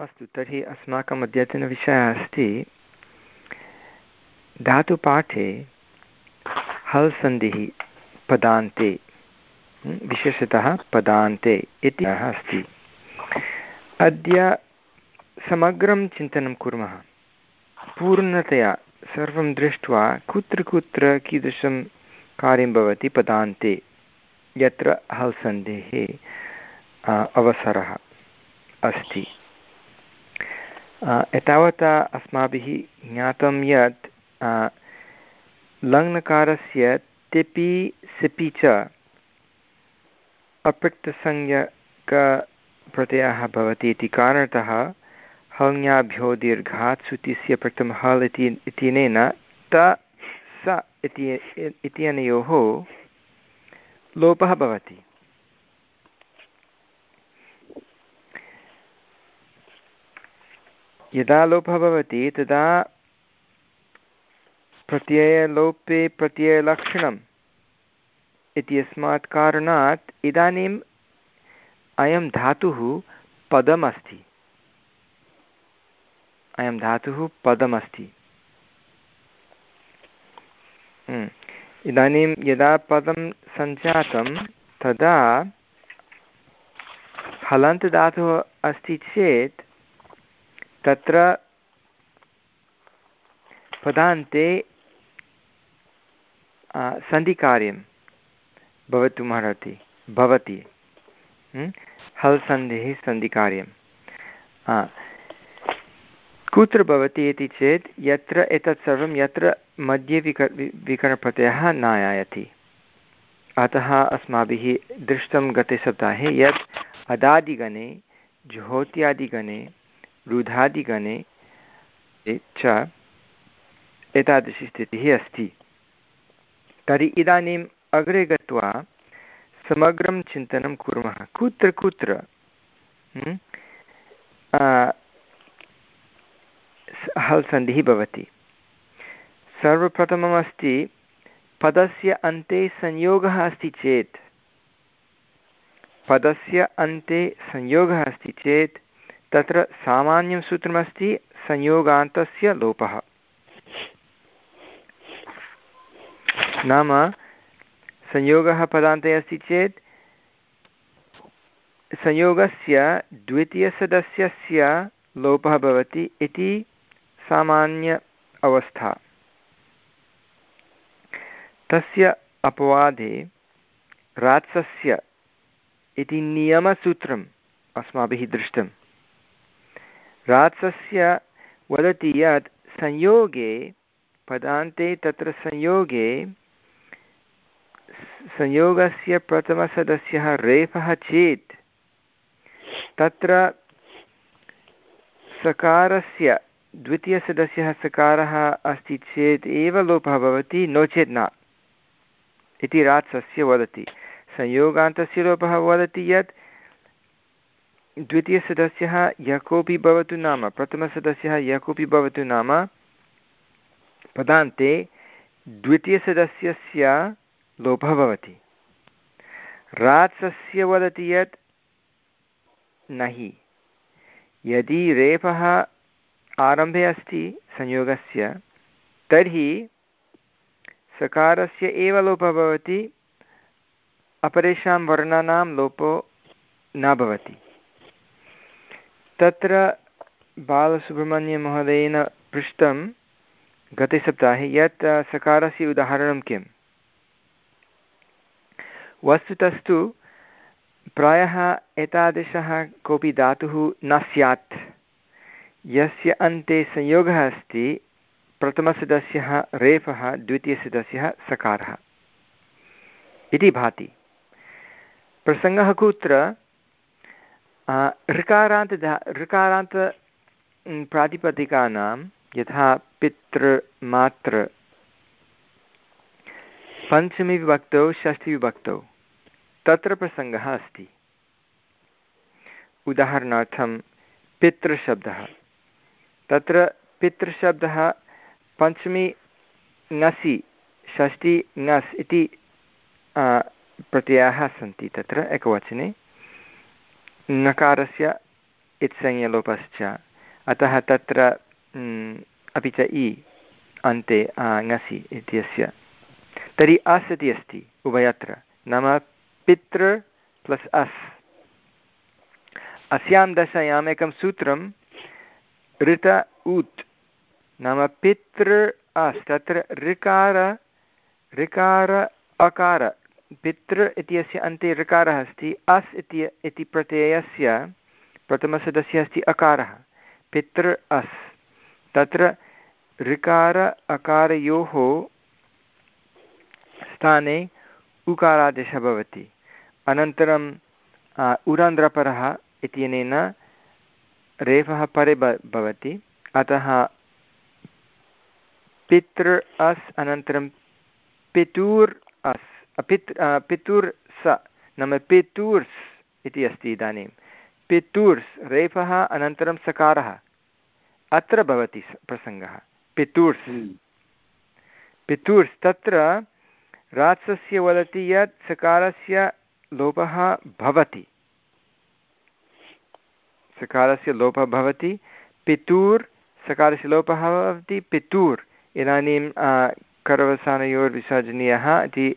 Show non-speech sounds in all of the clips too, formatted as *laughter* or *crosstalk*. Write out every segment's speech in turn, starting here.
अस्तु, तर्हि अस्माकम् अद्यतनविषयः अस्ति, धातुपाठे हल् सन्धिः पदान्ते विशेषतः पदान्ते इति अस्ति। अद्य समग्रं चिन्तनं कुर्मः। पूर्णतया सर्वं दृष्ट्वा कुत्र कुत्र कीदृशं कार्यं भवति पदान्ते, यत्र हल् सन्धेः अवसरः अस्ति। एतावता अस्माभिः ज्ञातं यत् लङ्नकारस्य तिपि सिपि च अप्रक्तसंज्ञकप्रत्ययः भवति इति कारणतः हङ्याभ्यो दीर्घात् सुतिस्य प्रथम हल् इति इत्यनेन त स इति इत्यनयोः लोपः भवति यदा लोपः भवति, तदा प्रत्ययलोपे प्रत्ययलक्षणम् इत्यस्मात् कारणात् इदानीम् अयं धातुः पदमस्ति अयं धातुः पदमस्ति हम्म। इदानीं यदा पदं सञ्जातं, तदा हलन्तदातुः अस्ति चेत् तत्र पदान्ते सन्धिकार्यं भवितुमर्हति भवति। हम्म? हल् सन्धिः सन्धिकार्यं। कुत्र भवति इति चेत् यत्र एतत् सर्वं यत्र मध्ये विक विकरणप्रत्ययः न आयाति। अतः अस्माभिः दृष्टं गते सप्ताहे यत् अदादिगणे, ज्योत्यादिगणे रुधादिगणे च एतादृशी स्थितिः अस्ति। तर्हि इदानीम् अग्रे गत्वा समग्रं चिन्तनं कुर्मः। कुत्र कुत्र? हम्म? हल् सन्धिः भवति। सर्वप्रथममस्ति पदस्य अन्ते संयोगः अस्ति चेत्। पदस्य अन्ते संयोगः अस्ति चेत् तत्र सामान्यं सूत्रमस्ति संयोगान्तस्य लोपः। नाम संयोगः पदान्ते अस्ति चेत् संयोगस्य द्वितीयसदस्यस्य लोपः भवति इति सामान्य अवस्था। तस्य अपवादे रात्सस्य इति नियमसूत्रम् अस्माभिः दृष्टं रात्सस्य वदति यत् संयोगे, पदान्ते तत्र संयोगे, संयोगस्य प्रथमसदस्यः रेफः चेत्, तत्र सकारस्य द्वितीयसदस्यः सकारः अस्ति चेत् एव लोपः भवति, नो चेत् न। इति रात्सस्य वदति। संयोगान्तस्य लोपः वदति यत् द्वितीयसदस्यः यः कोऽपि भवतु नाम, प्रथमसदस्यः यः कोऽपि भवतु नाम। पदान्ते द्वितीयसदस्यस्य लोपः भवति। रात्सस्य वदति यत् नहि। यदि रेफः आरम्भे अस्ति संयोगस्य, तर्हि सकारस्य एव लोपः भवति, अपरेषां वर्णानां लोपो न भवति। तत्र बालसुब्रह्मण्यमहोदयेन पृष्टं गते सप्ताहे यत् सकारस्य उदाहरणं किम्? वस्तुतस्तु, प्रायः एतादृशः कोऽपि धातुः न स्यात्। यस्य अन्ते संयोगः अस्ति, प्रथमसदस्यः रेफः, द्वितीयसदस्यः सकारः। इति भाति। प्रसङ्गः कुत्र? ऋकारान्त ऋकारान्त प्रातिपदिकानां यथा पितृमातृ पञ्चमीविभक्तौ, षष्ठीविभक्तौ, तत्र प्रसङ्गः अस्ति। उदाहरणार्थं, पितृशब्दः। तत्र पितृशब्दः पञ्चमी ङसि षष्ठी ङस् इति प्रत्ययाः सन्ति तत्र एकवचने। नकारस्य इत्संज्ञलोपश्च अतः तत्र अपि च इ अन्ते ङसि इत्यस्य। तर्हि अस् इति अस्ति, उभयत्र। नाम पितृ प्लस् अस्। अस्यां दशायाम् एकं सूत्रं ऋत उत् नाम पितृ अस्, तत्र ऋकार ऋकार, अकार। पितृ इत्यस्य अन्ते ऋकारः अस्ति, अस् इति इति प्रत्ययस्य प्रथमसदस्यः अस्ति अकारः पितृ अस्। तत्र ऋकार अकारयोः स्थाने उकारादेशः भवति। अनन्तरं उरन्ध्रपरः इत्यनेन रेफः परे भवति। अतः पितृ अस्, अनन्तरं पितूर् अस्। पित् पितुर् स नाम पितूर्स् इति अस्ति इदानीं पितूर्स् रेफः अनन्तरं सकारः अत्र भवति प्रसङ्गः पितूर्स्। पितूर्स् तत्र रात्सस्य वदति यत् सकारस्य लोपः भवति सकारस्य लोपः भवति पितूर् सकारस्य लोपः भवति पितूर् इदानीं करवसानयोर्विसर्जनीयः इति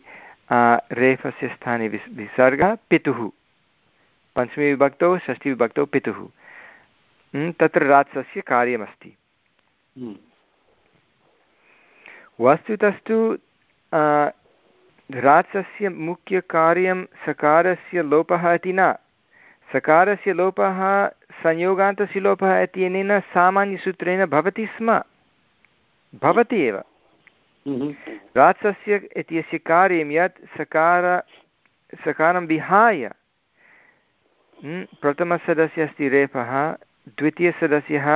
रेफस्य स्थाने विस् विसर्गः पितुः। पञ्चमीविभक्तौ षष्ठीविभक्तौ पितुः। तत्र रात्सस्य कार्यमस्ति। वस्तुतस्तु रात्सस्य मुख्यकार्यं सकारस्य लोपः इति न। सकारस्य लोपः संयोगान्तस्य लोपः इत्यनेन सामान्यसूत्रेण भवति स्म। भवति एव। हम्म। रात्सस्य इत्यस्य कार्यं यत् सकार सकारं विहाय प्रथमसदस्यः अस्ति रेफः द्वितीयसदस्यः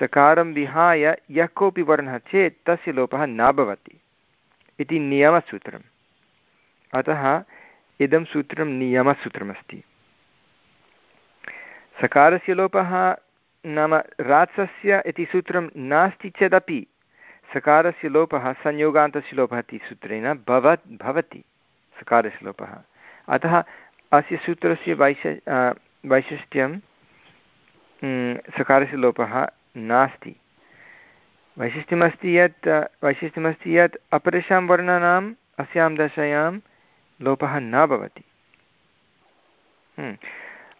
सकारं विहाय यः कोऽपि वर्णः चेत् तस्य लोपः न भवति इति नियमसूत्रम् अतः इदं सूत्रं नियमसूत्रमस्ति सकारस्य लोपः नाम रात्सस्य इति सूत्रं नास्ति चेदपि सकारस्य लोपः संयोगान्तस्य लोपः इति सूत्रेण भव, भवति सकारस्य लोपः अतः अस्य सूत्रस्य वैश वैशिष्ट्यं सकारस्य लोपः नास्ति। वैशिष्ट्यमस्ति यत् वैशिष्ट्यमस्ति यत् अपरेषां वर्णानाम्, अस्यां दशायां लोपः न भवति।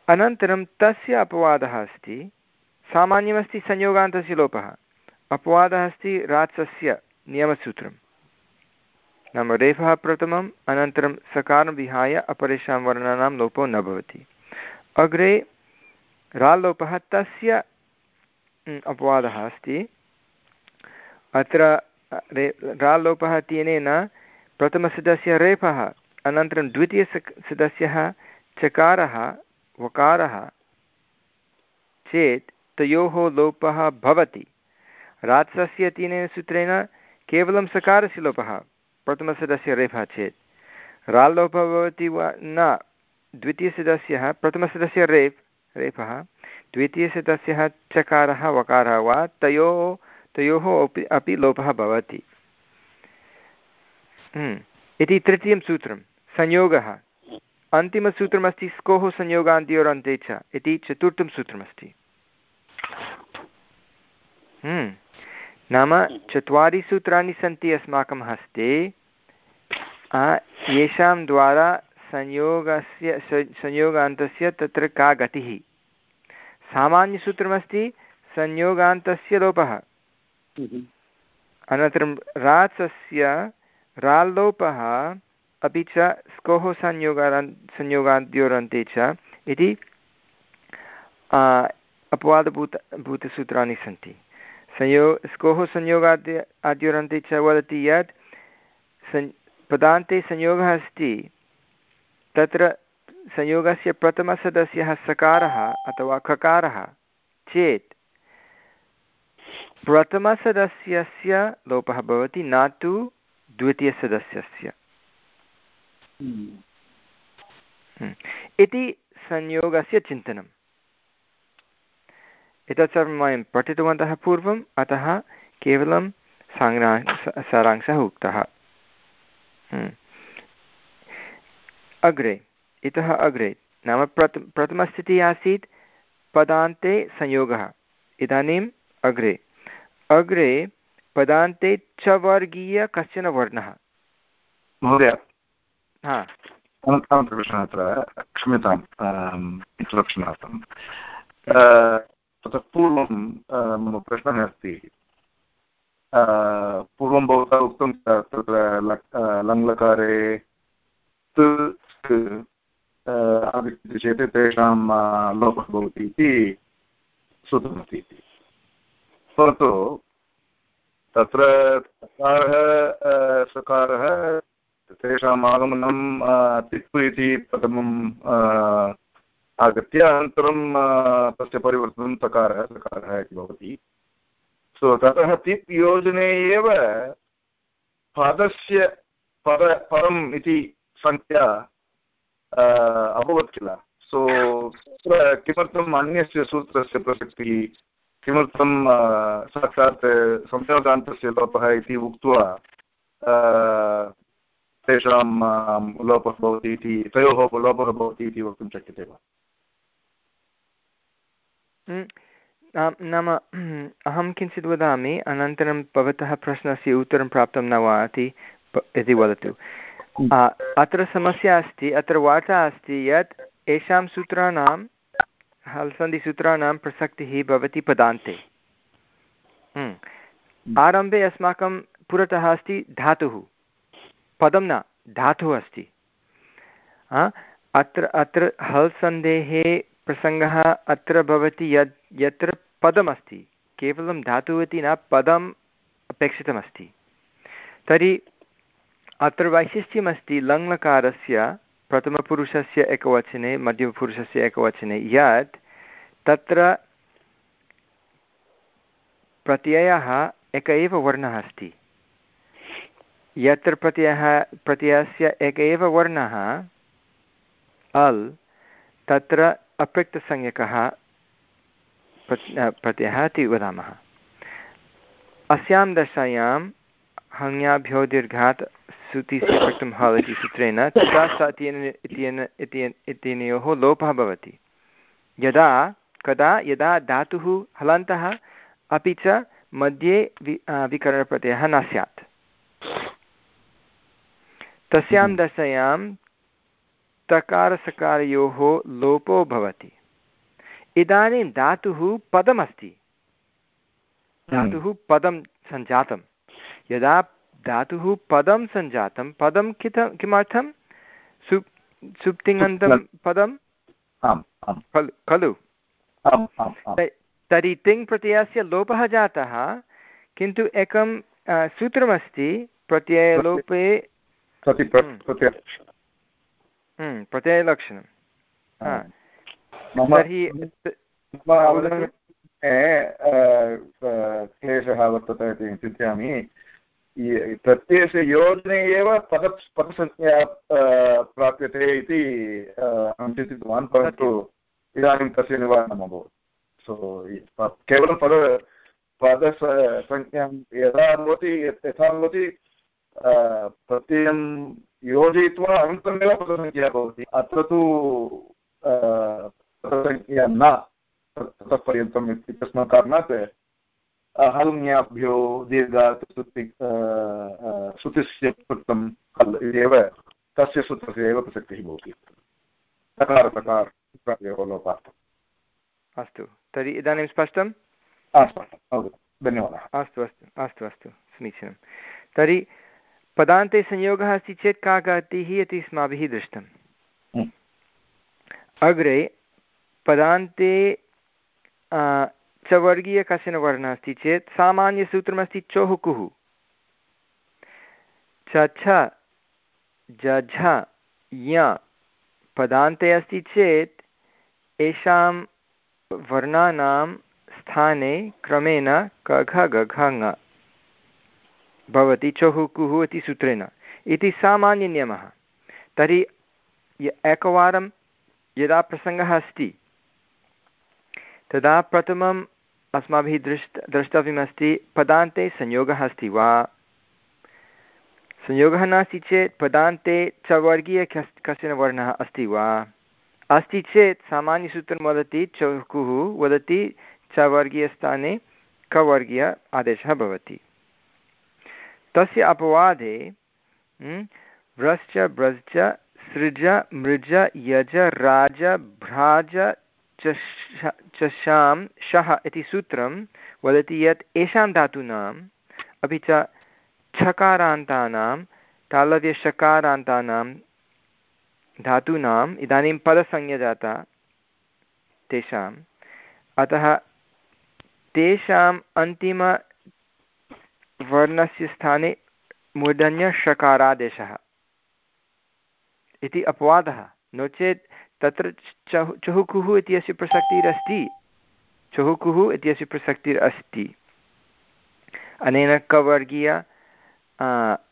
अनन्तरं तस्य अपवादः अस्ति, सामान्यमस्ति संयोगान्तस्य लोपः अपवादः अस्ति रात्सस्य नियमसूत्रं नाम रेफः प्रथमम्, अनन्तरं सकारं विहाय अपरेषां वर्णानां लोपो न भवति। अग्रे राल्लोपः तस्य अपवादः अस्ति। अत्र रे राल्लोपः इत्यनेन प्रथमसदस्य रेफः, अनन्तरं द्वितीयसदस्यः चकारः, वकारः, चेत् तयोः लोपः भवति। रात्सस्य तीनेन सूत्रेण केवलं सकारस्य लोपः प्रथमसदस्य रेफः चेत्। राल्लोपः भवति वा? न। द्वितीयसदस्यः प्रथमसदस्य रेफ् रेफः। द्वितीयसदस्यः चकारः वकारः वा? तयोः तयोः अपि अपि लोपः भवति। हम्म, इति तृतीयं सूत्रं। संयोगः। अन्तिमसूत्रमस्ति स्कोः संयोगान्त्योरन्ते च। इति चतुर्थं सूत्रमस्ति। हम्म। नाम चत्वारि सूत्राणि सन्ति अस्माकं हस्ते। येषां द्वारा संयोगस्य संयोगान्तस्य तत्र का गतिः? सामान्यसूत्रमस्ति संयोगान्तस्य लोपः। हम्म। अनन्तरं रात्सस्य राल्लोपः अपि च स्कोः संयोगान् संयोगाद्योरन्ते च इति अपवादभूत भूतसूत्राणि सन्ति। संयो स्कोः संयोगाद्य आद्योरन्ते च वदति यत् सं पदान्ते संयोगः अस्ति तत्र संयोगस्य प्रथमसदस्यः सकारः अथवा खकारः चेत् प्रथमसदस्यस्य लोपः भवति न तु द्वितीयसदस्यस्य। इति संयोगस्य चिन्तनम् एतत् सर्वं वयं पठितवन्तः पूर्वम् अतः केवलं साङ्ग्रा सारांशः उक्तः। हम्म। अग्रे इतः अग्रे नाम प्रथ प्रथमस्थितिः आसीत् पदान्ते संयोगः। इदानीम् अग्रे। अग्रे पदान्ते च वर्गीय कश्चन वर्णः। महोदय। हा। प्रश्नः अत्र क्षम्यताम् इन्ट्रप्शनार्थं ततः पूर्वं मम प्रश्नः अस्ति। पूर्वं भवता उक्तं तत्र लङ्लकारे आगच्छति चेत् तेषां लोपः भवति इति श्रुतमस्ति इति। परन्तु तत्र सकारः सकारः, तेषाम् आगमनं तिप् इति प्रथमं आगत्य अनन्तरं तस्य परिवर्तनं तकारः सकारः इति भवति। सो ततः तिप् योजने एव पदस्य, पद, परम् इति सङ्ख्या अभवत् किल? सो तत्र किमर्थम् अन्यस्य सूत्रस्य प्रसक्तिः किमर्थं साक्षात् संयोगान्तस्य लोपः इति उक्त्वा तेषां लोपः भवति इति, तयोः लोपः भवति इति वक्तुं शक्यते वा? नाम *clears throat* अहं किञ्चित् वदामि, अनन्तरं भवतः प्रश्नस्य उत्तरं प्राप्तं न वा इति इति वदतु। अत्र समस्या अस्ति, अत्र वार्ता अस्ति यत् येषां सूत्राणां, हल्सन्धिसूत्राणां प्रसक्तिः भवति पदान्ते। आरम्भे अस्माकं पुरतः अस्ति धातुः। पदं न, धातुः अस्ति। अत्र अत्र हल् सन्धेः प्रसङ्गः अत्र भवति यत् यत्र पदमस्ति, केवलं धातुः इति न, पदम् अपेक्षितमस्ति। तर्हि अत्र वैशिष्ट्यमस्ति लङ्लकारस्य प्रथमपुरुषस्य एकवचने, मध्यमपुरुषस्य एकवचने, यत् तत्र प्रत्ययः एक एव वर्णः अस्ति। यत्र प्रत्ययः, प्रत्ययस्य एक एव वर्णः अल्, तत्र अपृक्तसंज्ञकः प्रत्ययः इति वदामः। अस्यां दशायां हङ्याभ्यो दीर्घात् सुतिस्य हल् इति सूत्रेण तथा स इत्येन इत्यनयोः लोपः भवति। यदा कदा यदा धातुः हलन्तः अपि च मध्ये वि विकरणप्रत्ययः न स्यात्। तस्यां हम्म। दशायां तकारसकारयोः लोपो भवति। इदानीं धातुः पदमस्ति। हम्म। धातुः पदं सञ्जातं। यदा धातुः पदं सञ्जातं पदं कित किमर्थं? सु सुप्तिङन्तं पदं? खलु तर्हि तिङ् प्रत्ययस्य लोपः जातः किन्तु एकं सूत्रमस्ति प्रत्ययलोपे प्रत्ययलक्षणं तर्हि क्लेशः वर्तते इति चिन्तयामि प्रत्ययस्य योजने एव पद पदसंज्ञा प्राप्यते इति अहं चिन्तितवान् परन्तु इदानीं तस्य निवारणम् अभवत् सो केवलं पद पदसंज्ञां यदा भवति यथा भवति प्रत्ययं योजयित्वा अनन्तरमेव पदसङ्ख्या भवति। अत्र तु पदसङ्ख्या न ततः पर्यन्तम् इत्यस्मात् कारणात् हल्ङ्याभ्यो दीर्घात् श्रुति श्रुतिस्य कृतं हल् इत्येव तस्य सूत्रस्य एव प्रसक्तिः भवति। सकार लोपार्थम् अस्तु। तर्हि इदानीं स्पष्टं धन्यवादः। अस्तु अस्तु अस्तु अस्तु। समीचीनं तर्हि पदान्ते संयोगः अस्ति चेत् का गतिः इति अस्माभिः दृष्टम्। हम्म। अग्रे पदान्ते च वर्गीय कश्चन वर्णः अस्ति चेत् सामान्यसूत्रमस्ति चोः कुः च छ झ य पदान्ते अस्ति चेत् येषां वर्णानां स्थाने क्रमेण कघ गघ भवति चहुः कुः इति सूत्रेण। इति सामान्यनियमः। तर्हि एकवारं यदा प्रसङ्गः अस्ति, तदा प्रथमम् अस्माभिः दृष्ट द्रष्टव्यमस्ति पदान्ते संयोगः अस्ति वा? संयोगः नास्ति चेत् पदान्ते च वर्गीय कश्चन वर्णः अस्ति वा? अस्ति चेत् सामान्यसूत्रं वदति चौकुः वदति च वर्गीयस्थाने कवर्गीय आदेशः भवति। तस्य अपवादे व्रश्च, ब्रश्च, सृज, मृज, यज, राज, भ्राज चषां शः इति सूत्रं वदति यत् येषां धातूनाम्, अपि च छकारान्तानां तालव्यषकारान्तानां धातूनाम्, इदानीं पदसंज्ञा जाता तेषाम्। अतः तेषाम् अन्तिमवर्णस्य स्थाने मूर्धन्यषकारादेशः इति अपवादः। नो चेत् तत्र चहु, चहुकुः इत्यस्य प्रसक्तिरस्ति। चहुकुः इत्यस्य प्रसक्तिरस्ति। अनेन कवर्गीय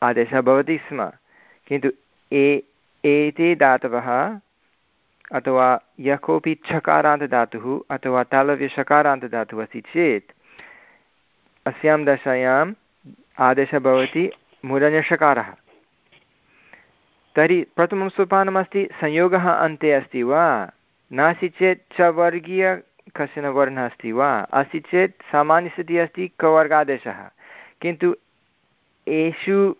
आदेशः भवति स्म। किन्तु ए, एते धातवः अथवा यः कोऽपि छकारान्तदातुः अथवा तालव्यषकारान्तदातुः अस्ति चेत्, अस्यां दशायाम् आदेशः भवति, मूलन्यषकारः। तर्हि प्रथमं सोपानमस्ति, संयोगः अन्ते अस्ति वा? नास्ति चेत् च वर्गीय कश्चन वर्णः अस्ति वा? अस्ति चेत् सामान्यस्थितिः अस्ति कवर्गादेशः किन्तु एषु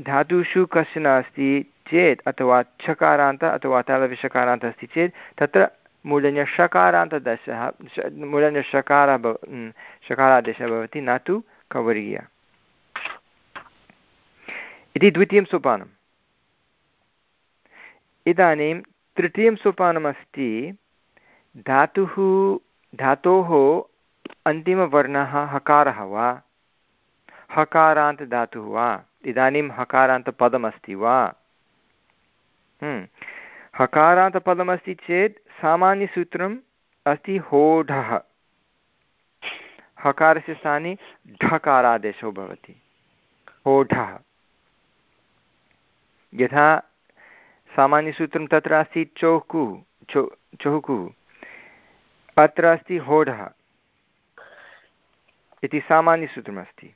धातुषु कश्चन अस्ति चेत्, अथवा छकारान्त, अथवा तालव्यषकारान्त अस्ति चेत्, तत्र मूलन्यषकारान्तदशः मूलन्यषकारः भव षकारादेशः भवति, न तु कवर्गीय इति द्वितीयं सोपानम्। इदानीं तृतीयं सोपानमस्ति, धातुः, धातोः अन्तिमवर्णः हकारः वा? हकारान्तधातुः वा? इदानीं हकारान्तपदमस्ति वा? हम्म। हकारान्तपदमस्ति चेत् सामान्यसूत्रम् अस्ति होढः। हकारस्य स्थाने ढकारादेशो भवति। होढः। यथा सामान्यसूत्रं तत्र अस्ति चौकु चौ चौकु अत्र अस्ति होढः इति सामान्यसूत्रमस्ति।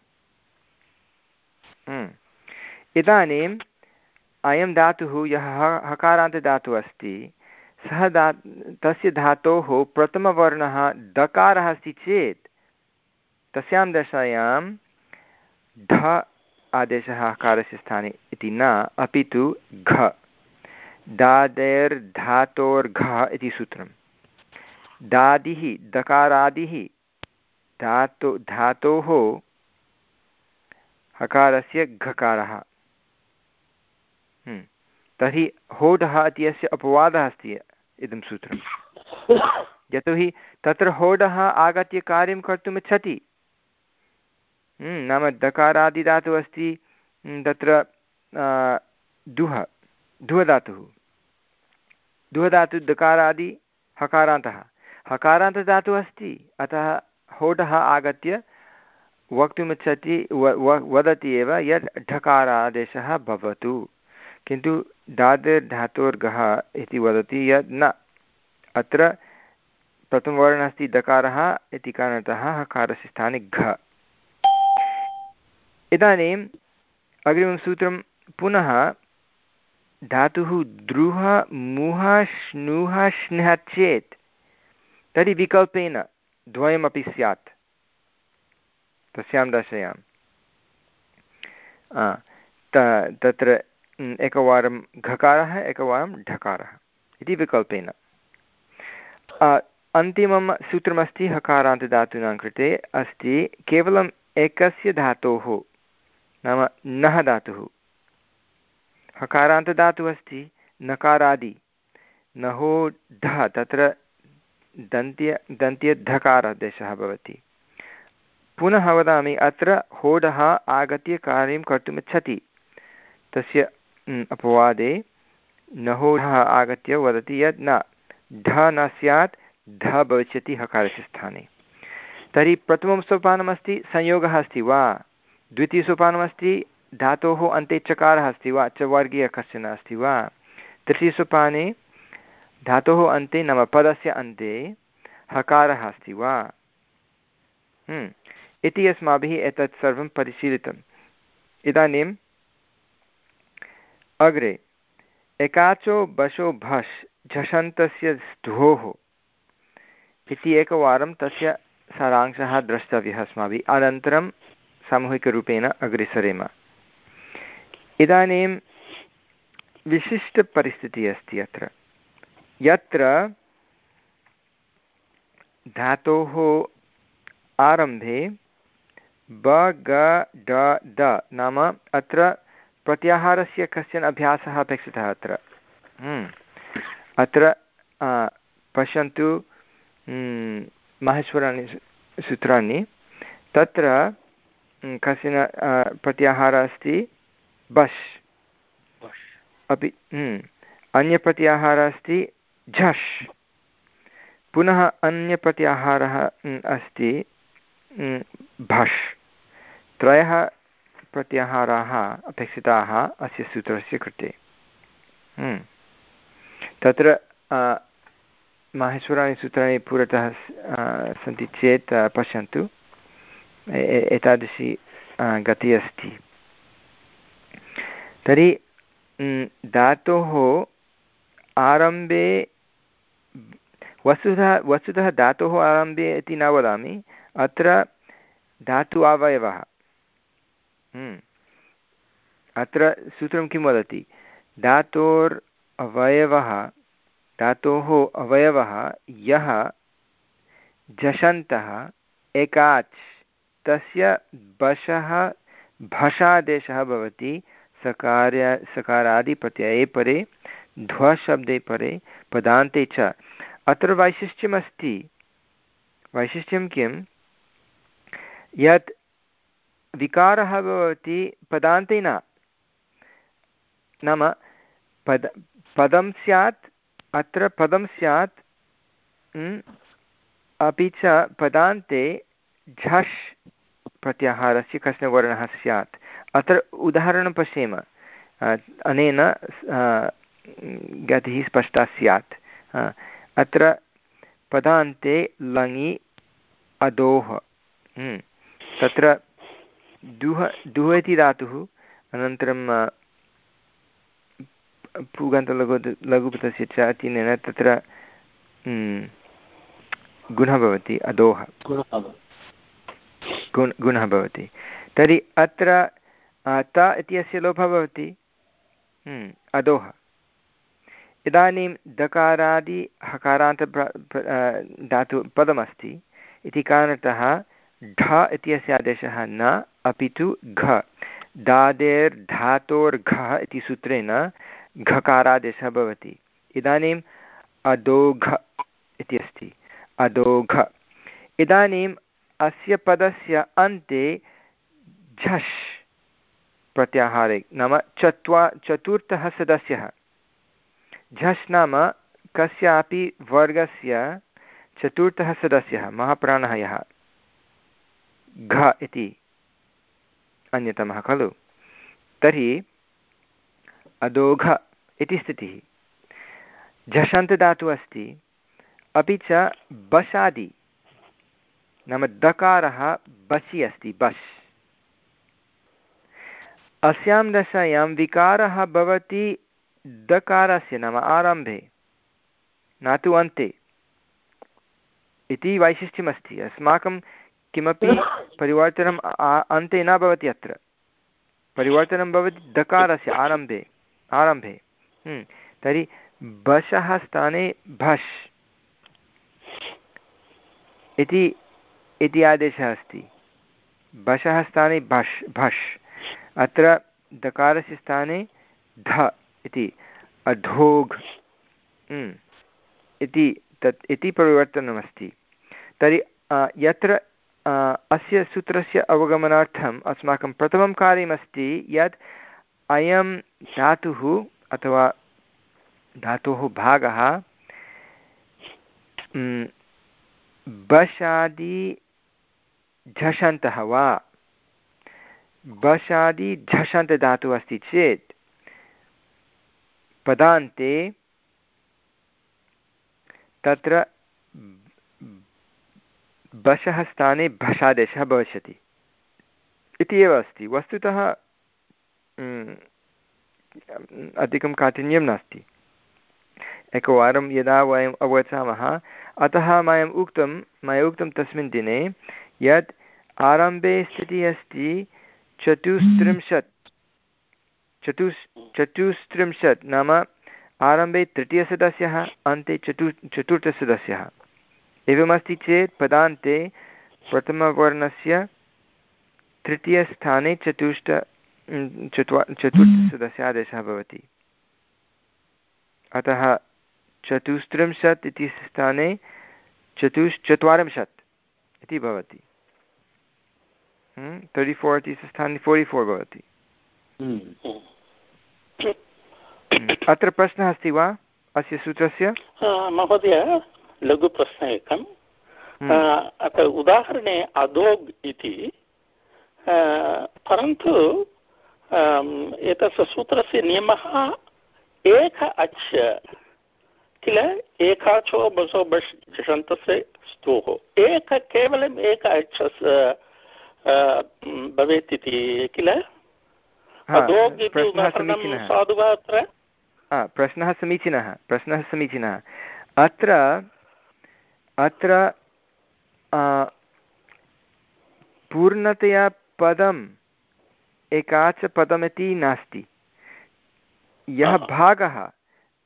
हम्म। इदानीम् अयं धातुः, यः हकारान्तदातुः अस्ति, सः धा, तस्य धातोः प्रथमवर्णः दकारः अस्ति चेत्, तस्यां दशायां ढ आदेशः हकारस्य स्थाने इति न, अपि तु घ। दादेर्धातोर्घः इति सूत्रं दादिः, दकारादिः, धातु, धातोः हकारस्य घकारः। हम्म। तर्हि होढः इत्यस्य अपवादः अस्ति इदं सूत्रं यतोहि तत्र होढः आगत्य कार्यं कर्तुम् इच्छति। नाम दकारादिधातुः अस्ति। हम्म, तत्र दुह दुहधातुः। दुहधातुः दकारादि हकारान्तः। हकारान्तधातुः अस्ति अतः होढः आगत्य वक्तुमिच्छति व वदति एव यत् ढकारादेशः भवतु। किन्तु दादिर्धातोर्गः इति वदति यत् न। अत्र प्रथमवर्णः अस्ति दकारः इति कारणतः हकारस्य स्थाने घ। इदानीम् अग्रिमं सूत्रं पुनः धातुः द्रुह, मुह श्नः चेत् तर्हि विकल्पेन द्वयमपि स्यात्। तस्यां दशायां तत्र एकवारं घकारः, एकवारं ढकारः इति विकल्पेन। अन्तिमं सूत्रमस्ति हकारान्तधातूनां कृते अस्ति, केवलम् एकस्य धातोः नाम नः धातुः। हकारान्तधातुः अस्ति नकारादि। नहो ढ, तत्र दन्त्य, दन्त्यधकारदेशः भवति। पुनः वदामि, अत्र होडः आगत्य कार्यं कर्तुमिच्छति तस्य अपवादे नहोढः आगत्य वदति यत् न, ढ न स्यात्, ढ भविष्यति हकारस्य स्थाने। तर्हि प्रथमं सोपानमस्ति, संयोगः अस्ति वा? द्वितीयसोपानमस्ति, धातोः अन्ते चकारः अस्ति वा? च वर्गीयः कश्चन अस्ति वा? तृतीयसोपाने, धातोः अन्ते नाम पदस्य अन्ते हकारः अस्ति वा? हम्म। इति अस्माभिः एतत् सर्वं परिशीलितम्। इदानीम् अग्रे, एकाचो बशो भष् झषन्तस्य ध्वोः इति एकवारं तस्य सारांशः द्रष्टव्यः अस्माभिः। अनन्तरं सामूहिकरूपेण अग्रे सरेम इदानीं विशिष्टपरिस्थितिः अस्ति अत्र। यत्र धातोः आरम्भे ब ग ड द नाम अत्र प्रत्याहारस्य कश्चन अभ्यासः अपेक्षितः अत्र। हम्म। अत्र पश्यन्तु हम्म, माहेश्वराणि सूत्राणि। तत्र हम्म, कश्चन प्रत्याहारः अस्ति बश्। अपि अन्यप्रत्याहारः अस्ति झष् पुनः अन्यप्रत्याहारः अस्ति भष् त्रयः प्रत्याहाराः अपेक्षिताः अस्य सूत्रस्य कृते। तत्र माहेश्वराणि सूत्राणि पुरतः सन्ति चेत् पश्यन्तु। एतादृशी गतिः अस्ति तर्हि धातोः आरम्भे वस्तुतः वस्तुतः धातोः आरम्भे इति न वदामि अत्र धातु अवयवः। अत्र सूत्रं किं वदति धातोर् अवयवः धातोः अवयवः यः झषन्तः एकाच् तस्य बशः, भषादेशः भवति, सकार्य सकारादिप्रत्यये परे, ध्वशब्दे परे, पदान्ते च। अत्र वैशिष्ट्यमस्ति। वैशिष्ट्यं किं यत् विकारः भवति, पदान्ते न। नाम पद, पदं स्यात्, अत्र पदं स्यात् अपि च पदान्ते झष् प्रत्याहारस्य कश्चन वर्णः स्यात्? अत्र उदाहरणं पश्येम। अनेन गतिः स्पष्टा स्यात्। अत्र पदान्ते लङि अधोः। तत्र दुह दुह इति धातुः, अनन्तरं पूगन्तलघु लघुपथस्य च अतिनेन तत्र गुणः भवति, अधोः। गुण, गुणः भवति। तर्हि अत्र त इत्यस्य लोपः भवति। अधोः। इदानीं दकारादि हकारान्त धातु पदमस्ति। इति कारणतः ढ इत्यस्य आदेशः न, अपि तु घ। दादेर्धातोर्घः इति सूत्रेण घकारादेशः भवति। इदानीम् अदोघ इति अस्ति अदोघ इदानीम् अस्य पदस्य अन्ते झष् प्रत्याहारे, नाम चत्वा चतुर्थः सदस्यः। झष् नाम कस्यापि वर्गस्य चतुर्थः सदस्यः, महाप्राणः यः। घ इति अन्यतमः, खलु? तर्हि अदोघ इति स्थितिः। झषन्तदातुः अस्ति। अपि च बशादि नाम दकारः बसि अस्ति बस्। अस्यां दशायां विकारः भवति दकारस्य नाम आरम्भे न तु अन्ते। इति वैशिष्ट्यमस्ति। अस्माकं किमपि परिवर्तनम् अन्ते न भवति अत्र। परिवर्तनं भवति दकारस्य आरम्भे आरम्भे। हम्म, तर्हि बशः स्थाने भष् इति इति आदेशः अस्ति बशः स्थाने भष् भष् अत्र दकारस्य स्थाने ध इति, अधोघ्। इति तत्, इति परिवर्तनमस्ति। तर्हि यत्र अस्य सूत्रस्य अवगमनार्थम् अस्माकं प्रथमं कार्यमस्ति यत् अयं धातुः अथवा धातोः भागः बशादि झषन्तः वा। बशादि झषन्तधातुः अस्ति चेत् पदान्ते तत्र बशः स्थाने भषादेशः भविष्यति इति एव अस्ति। वस्तुतः अधिकं काठिन्यं नास्ति। एकवारं यदा वयम् अवगच्छामः, अतः मयम् उक्तं मया उक्तं तस्मिन् दिने यत् आरम्भे स्थितिः अस्ति चतुस्त्रिंशत्। चतुस् चतुस्त्रिंशत् नाम आरम्भे तृतीयसदस्यः अन्ते चतु चतुर्थसदस्यः एवमस्ति चेत् पदान्ते प्रथमवर्णस्य तृतीयस्थाने चतुष्ट चत्वा चतुर्थसदस्यादेशः भवति। अतः चतुस्त्रिंशत् इति स्थाने चतुश्चत्वारिंशत् इति भवति। तर्टि फोर् इति स्थाने फोर्टि फोर् भवति। हम्म। अत्र प्रश्नः अस्ति वा अस्य सूत्रस्य? महोदय लघुप्रश्नः एकम्। हम्म। अत्र उदाहरणे अदोग् इति। परन्तु एतस्य सूत्रस्य नियमः एक अच् किल एकाचो बसो बस् झषन्तस्य स्तोः। एक केवलम् एक अच् भवेत् इति किल साधु वा अत्र प्रश्नः समीचीनः प्रश्नः समीचीनः अत्र अत्र पूर्णतया पदम् एकाचपदमिति नास्ति यः भागः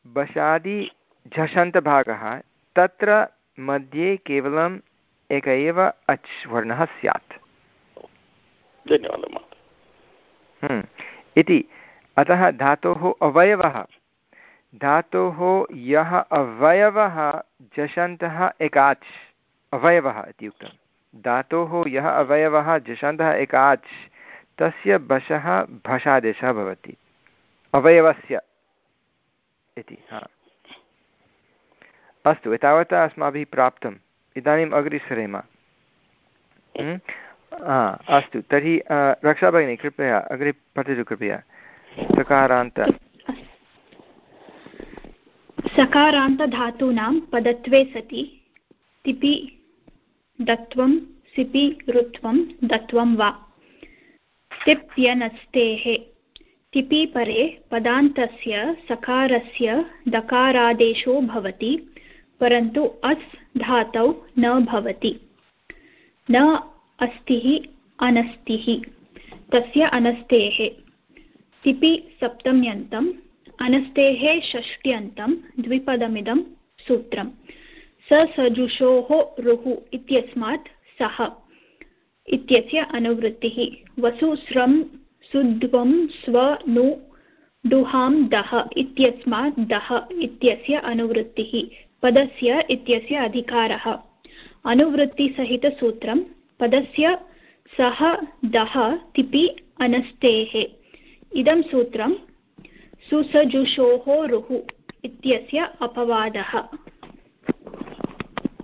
बशादि झषन्तभागः तत्र मध्ये केवलम् एक एव अच् वर्णः स्यात् धन्यवादः। हम्म। इति, अतः धातोः अवयवः। धातोः यः अवयवः जषन्तः एकाच्, अवयवः इति उक्तं। धातोः यः अवयवः जषन्तः एकाच्, तस्य भषादेशः भवति। अवयवस्य इति अस्तु, एतावता अस्माभिः प्राप्तम्। इदानीम् अग्रे सरेम हम्म? अस्तु। तर्हि रक्षा भगिनी कृपया, अग्रे पठतु कृपया। सकारान्त। सकारान्तधातूनां पदत्वे सति। तिपि दत्वं सिपि ऋत्वं दत्वं वा। तिप्यनस्तेः। तिपि परे पदान्तस्य, सकारस्य, दकारादेशो भवति, परन्तु अस् धातौ न भवति। न अस्तिः अनस्तिः। तस्य अनस्तेः। तिपि सप्तम्यन्तम् अनस्तेः षष्ट्यन्तं। द्विपदमिदं सूत्रम्। ससजुषोः रुः इत्यस्मात् सः इत्यस्य अनुवृत्तिः। वसुस्रं सुध्वं स्व नु दुहां दः इत्यस्मात् दः इत्यस्य अनुवृत्तिः। पदस्य इत्यस्य अधिकारः। अनुवृत्तिसहितसूत्रं पदस्य सः दः तिपि अनस्तेः। इदं सूत्रं सुसजुषोः रुः इत्यस्य अपवादः।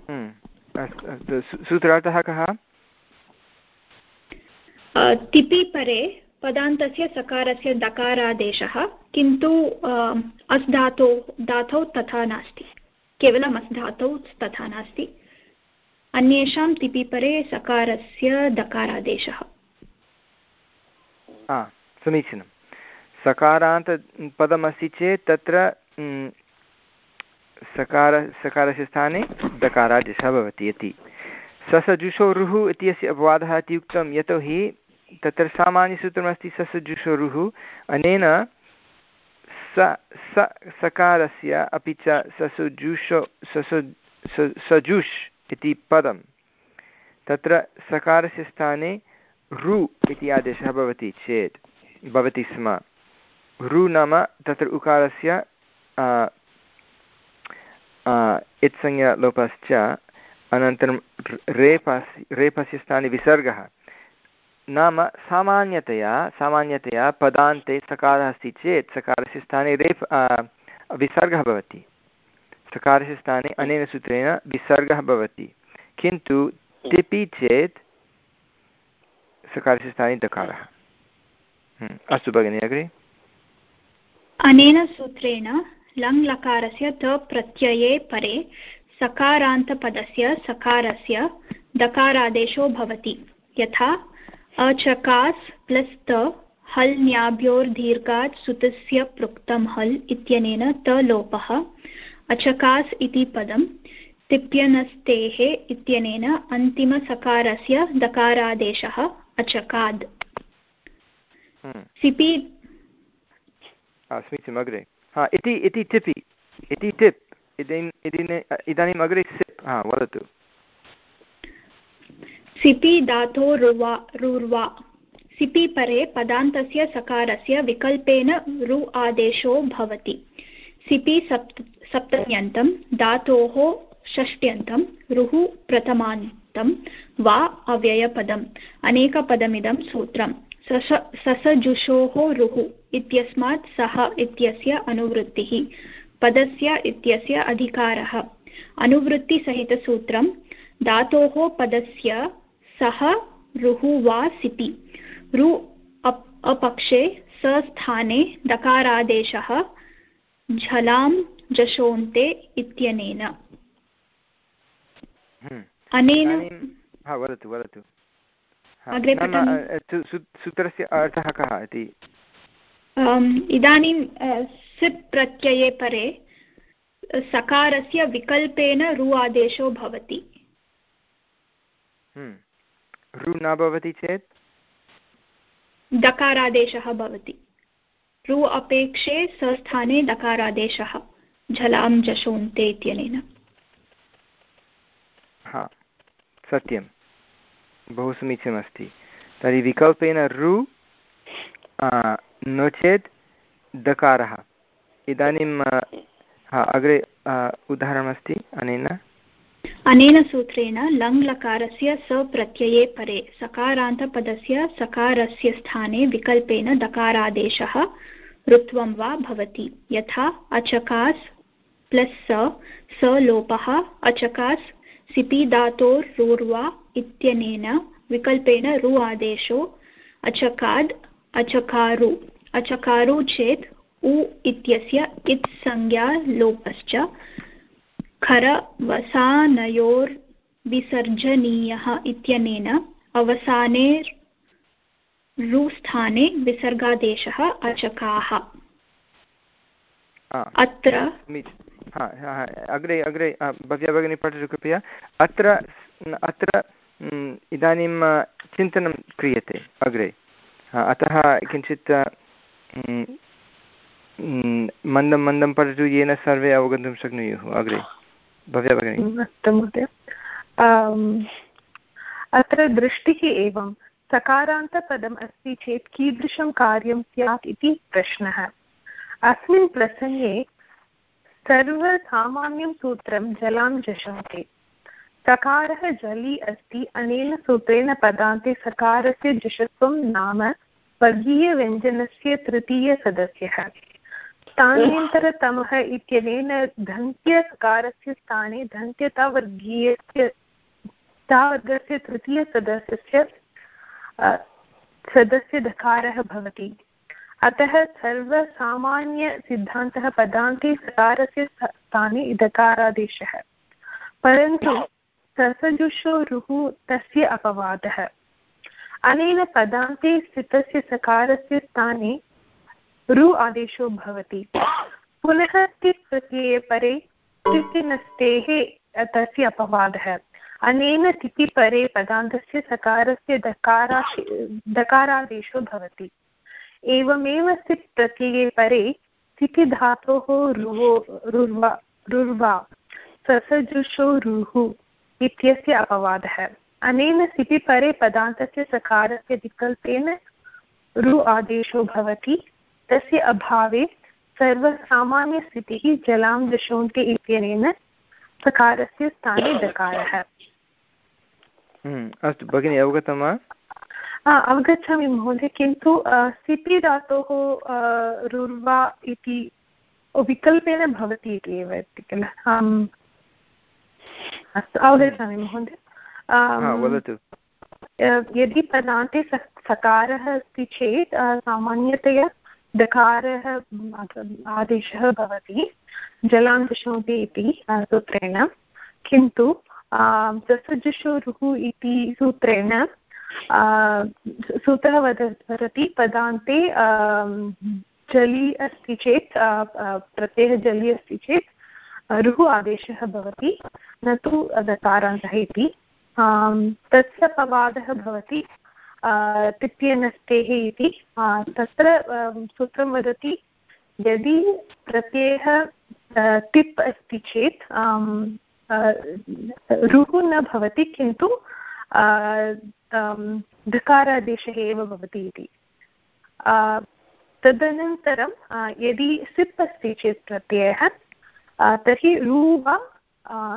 हम्म, सूत्रार्थः कः? तिपि परे पदान्तस्य सकारस्य दकारादेशः किन्तु अस् धातौ धातौ तथा नास्ति। केवलम् अस् धातौ तथा नास्ति। अन्येषां तिपि परे सकारस्य दकारादेशः। समीचीनं। सकारान्तपदमस्ति चेत् तत्र सकार, सकारस्य स्थाने दकारादेशः भवति इति। ससजुषोरुः इत्यस्य अपवादः इति उक्तं यतोहि तत्र सामान्यसूत्रमस्ति ससजुषोरुः। अनेन स स, सकारस्य अपि च ससुजुषो, ससु सजुष् इति पदं तत्र सकारस्य स्थाने रु इति आदेशः भवति चेत्, भवति स्म। रु नाम तत्र उकारस्य इत्संज्ञलोपश्च अनन्तरं रेपस्, रेपस्य स्थाने विसर्गः। नाम सामान्यतया सामान्यतया पदान्ते सकारः अस्ति चेत् सकारस्य स्थाने रेफ् विसर्गः भवति। सकारस्य स्थाने अनेन सूत्रेण विसर्गः भवति। किन्तु तिपि चेत् सकारस्य स्थाने दकारः हम्म, अस्तु भगिनि अग्रे। अनेन सूत्रेण लङ् लकारस्य त प्रत्यये परे सकारान्तपदस्य सकारस्य दकारादेशो भवति। यथा अचकास् प्लस् त हल् न्याभ्योर्दीर्घात् सुतस्य पृक्तं हल् इत्यनेन त लोपः। अचकास् इति पदं तिप्यनस्तेः इत्यनेन अन्तिमसकारस्य दकारादेशः अचकाद्। हम्म। सिपि समीचीनम् अग्रे। हा इति इति टिपि इति टिप् इदानीम् अग्रे सिप् हा वदतु। सिपि धातोरुवा रुर्वा। सिपि परे पदान्तस्य सकारस्य विकल्पेन रु आदेशो भवति। सिपि सप्त, सप्तम्यन्तं, धातोः षष्ट्यन्तं रुः प्रथमान्तं, वा अव्ययपदम्, अनेकपदमिदं सूत्रं सस ससजुषोः रुः इत्यस्मात् सः इत्यस्य अनुवृत्तिः, पदस्य इत्यस्य अधिकारः, अनुवृत्तिसहितसूत्रं, धातोः पदस्य सः रुः वा सिपि, रु अपक्षे सस्थाने दकारादेशः झलां जशोन्ते इत्यनेन। हम्म। अनेन वदतु वदतु। सूत्रस्य अर्थः कः इति? इदानीं सिप् प्रत्यये परे सकारस्य विकल्पेन रु आदेशो भवति। हम्म। रु न भवति चेत्? दकारादेशः भवति। रु अपेक्षे सस्थाने दकारादेशः झलां जशोन्ते इत्यनेन। हा सत्यं। बहु समीचीनमस्ति। तर्हि विकल्पेन रु नो चेत् दकारः। इदानीं हा अग्रे उदाहरणमस्ति अनेन। अनेन सूत्रेण लङ् लकारस्य सप्रत्यये परे सकारान्तपदस्य सकारस्य स्थाने विकल्पेन दकारादेशः। ऋत्वं वा भवति। यथा अचकास् प्लस् स स लोपः, अचकास् सिपि धातोर्रूर्वा इत्यनेन विकल्पेन रु आदेशो, अचकाद्, अचकारु अचकारु चेत् उ इत्यस्य इत् संज्ञा लोपश्च खरवसानयोर्विसर्जनीयः इत्यनेन अवसाने रुस्थाने विसर्गादेशः अचकाः। अत्र अग्रे अग्रे भव्या भगिनी पठतु कृपया। अत्र अत्र इदानीं चिन्तनं क्रियते अग्रे। अतः किञ्चित् मन्दं मन्दं पठतु येन सर्वे अवगन्तुं शक्नुयुः अग्रे। भव्या भगिनी। अत्र दृष्टिः एवं। सकारान्तपदम् अस्ति चेत् कीदृशं कार्यं स्यात् इति प्रश्नः। अस्मिन् प्रसङ्गे सर्वसामान्यं सूत्रं जलां जशन्ते। सकारः जलि अस्ति, अनेन सूत्रेण पदान्ते सकारस्य जषत्वं नाम वर्गीयव्यञ्जनस्य तृतीयसदस्यः। स्थानेन्तरतमः इत्यनेन धन्त्यसकारस्य स्थाने धन्त्यतावर्गीयस्य तावर्गस्य तृतीयसदस्यस्य सदस्यधकारः भवति। अतः सर्वसामान्यसिद्धान्तः पदान्ते सकारस्य स्थाने इदकारादेशः। परन्तु ससजुषोरुः तस्य अपवादः। अनेन पदान्ते स्थितस्य सकारस्य स्थाने रु आदेशो भवति। पुनः तिक् प्रत्यये परे तिथिनस्तेः तस्य अपवादः। अनेन तिथिपरे पदान्तस्य सकारस्य दकाराश दकारादेशो भवति। एवमेव सिप् प्रत्यये परे तिथिधातोः रुवो रुर्वा रुर्वा, ससजुषो रुः इत्यस्य अपवादः। अनेन सिपि परे पदान्तस्य सकारस्य विकल्पेन रु आदेशो भवति। तस्य अभावे सर्वसामान्यस्थितिः जलां दशोन्ते इत्यनेन सकारस्य स्थाने दकारः। अस्तु भगिनि अवगतं वा? अवगच्छामि महोदय किन्तु सिपि धातोः रुर्वा इति विकल्पेन भवति इति एव इति किल? अस्तु अवगच्छामि महोदय। वदतु। यदि पदान्ते सकारः अस्ति चेत् सामान्यतया दकारः आदेशः भवति जलां दशोति इति सूत्रेण। किन्तु दसजुषोरुः इति सूत्रेण सूत्रः वद, वदति पदान्ते जलि अस्ति चेत् प्रत्ययः जलि अस्ति चेत् रुः आदेशः भवति, न तु दकारान्तः इति तस्य अपवादः भवति तिप्यनस्तेः इति। तत्र सूत्रं वदति, यदि प्रत्ययः टिप् अस्ति चेत् रुः न भवति किन्तु धकारादेशः एव भवति इति। तदनन्तरं यदि सिप् अस्ति चेत् प्रत्ययः तर्हि रु वा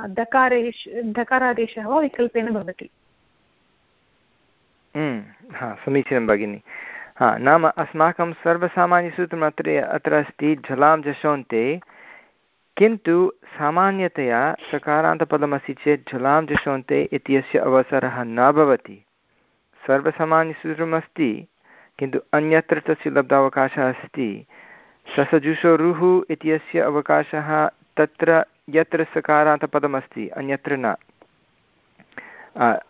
दकारेश वा विकल्पेन भवति। हम्म, हा समीचीनं भगिनि। हा नाम अस्माकं सर्वसामान्यसूत्रम् अत्र अत्र अस्ति झलां जशोन्ते किन्तु सामान्यतया सकारान्तपदमस्ति चेत् झलां जशोन्ते इत्यस्य अवसरः न भवति। सर्वसामान्यसूत्रमस्ति किन्तु अन्यत्र तस्य लब्धावकाशः अस्ति। ससजुषोरुः इत्यस्य अवकाशः तत्र यत्र सकारान्तपदमस्ति, अन्यत्र न।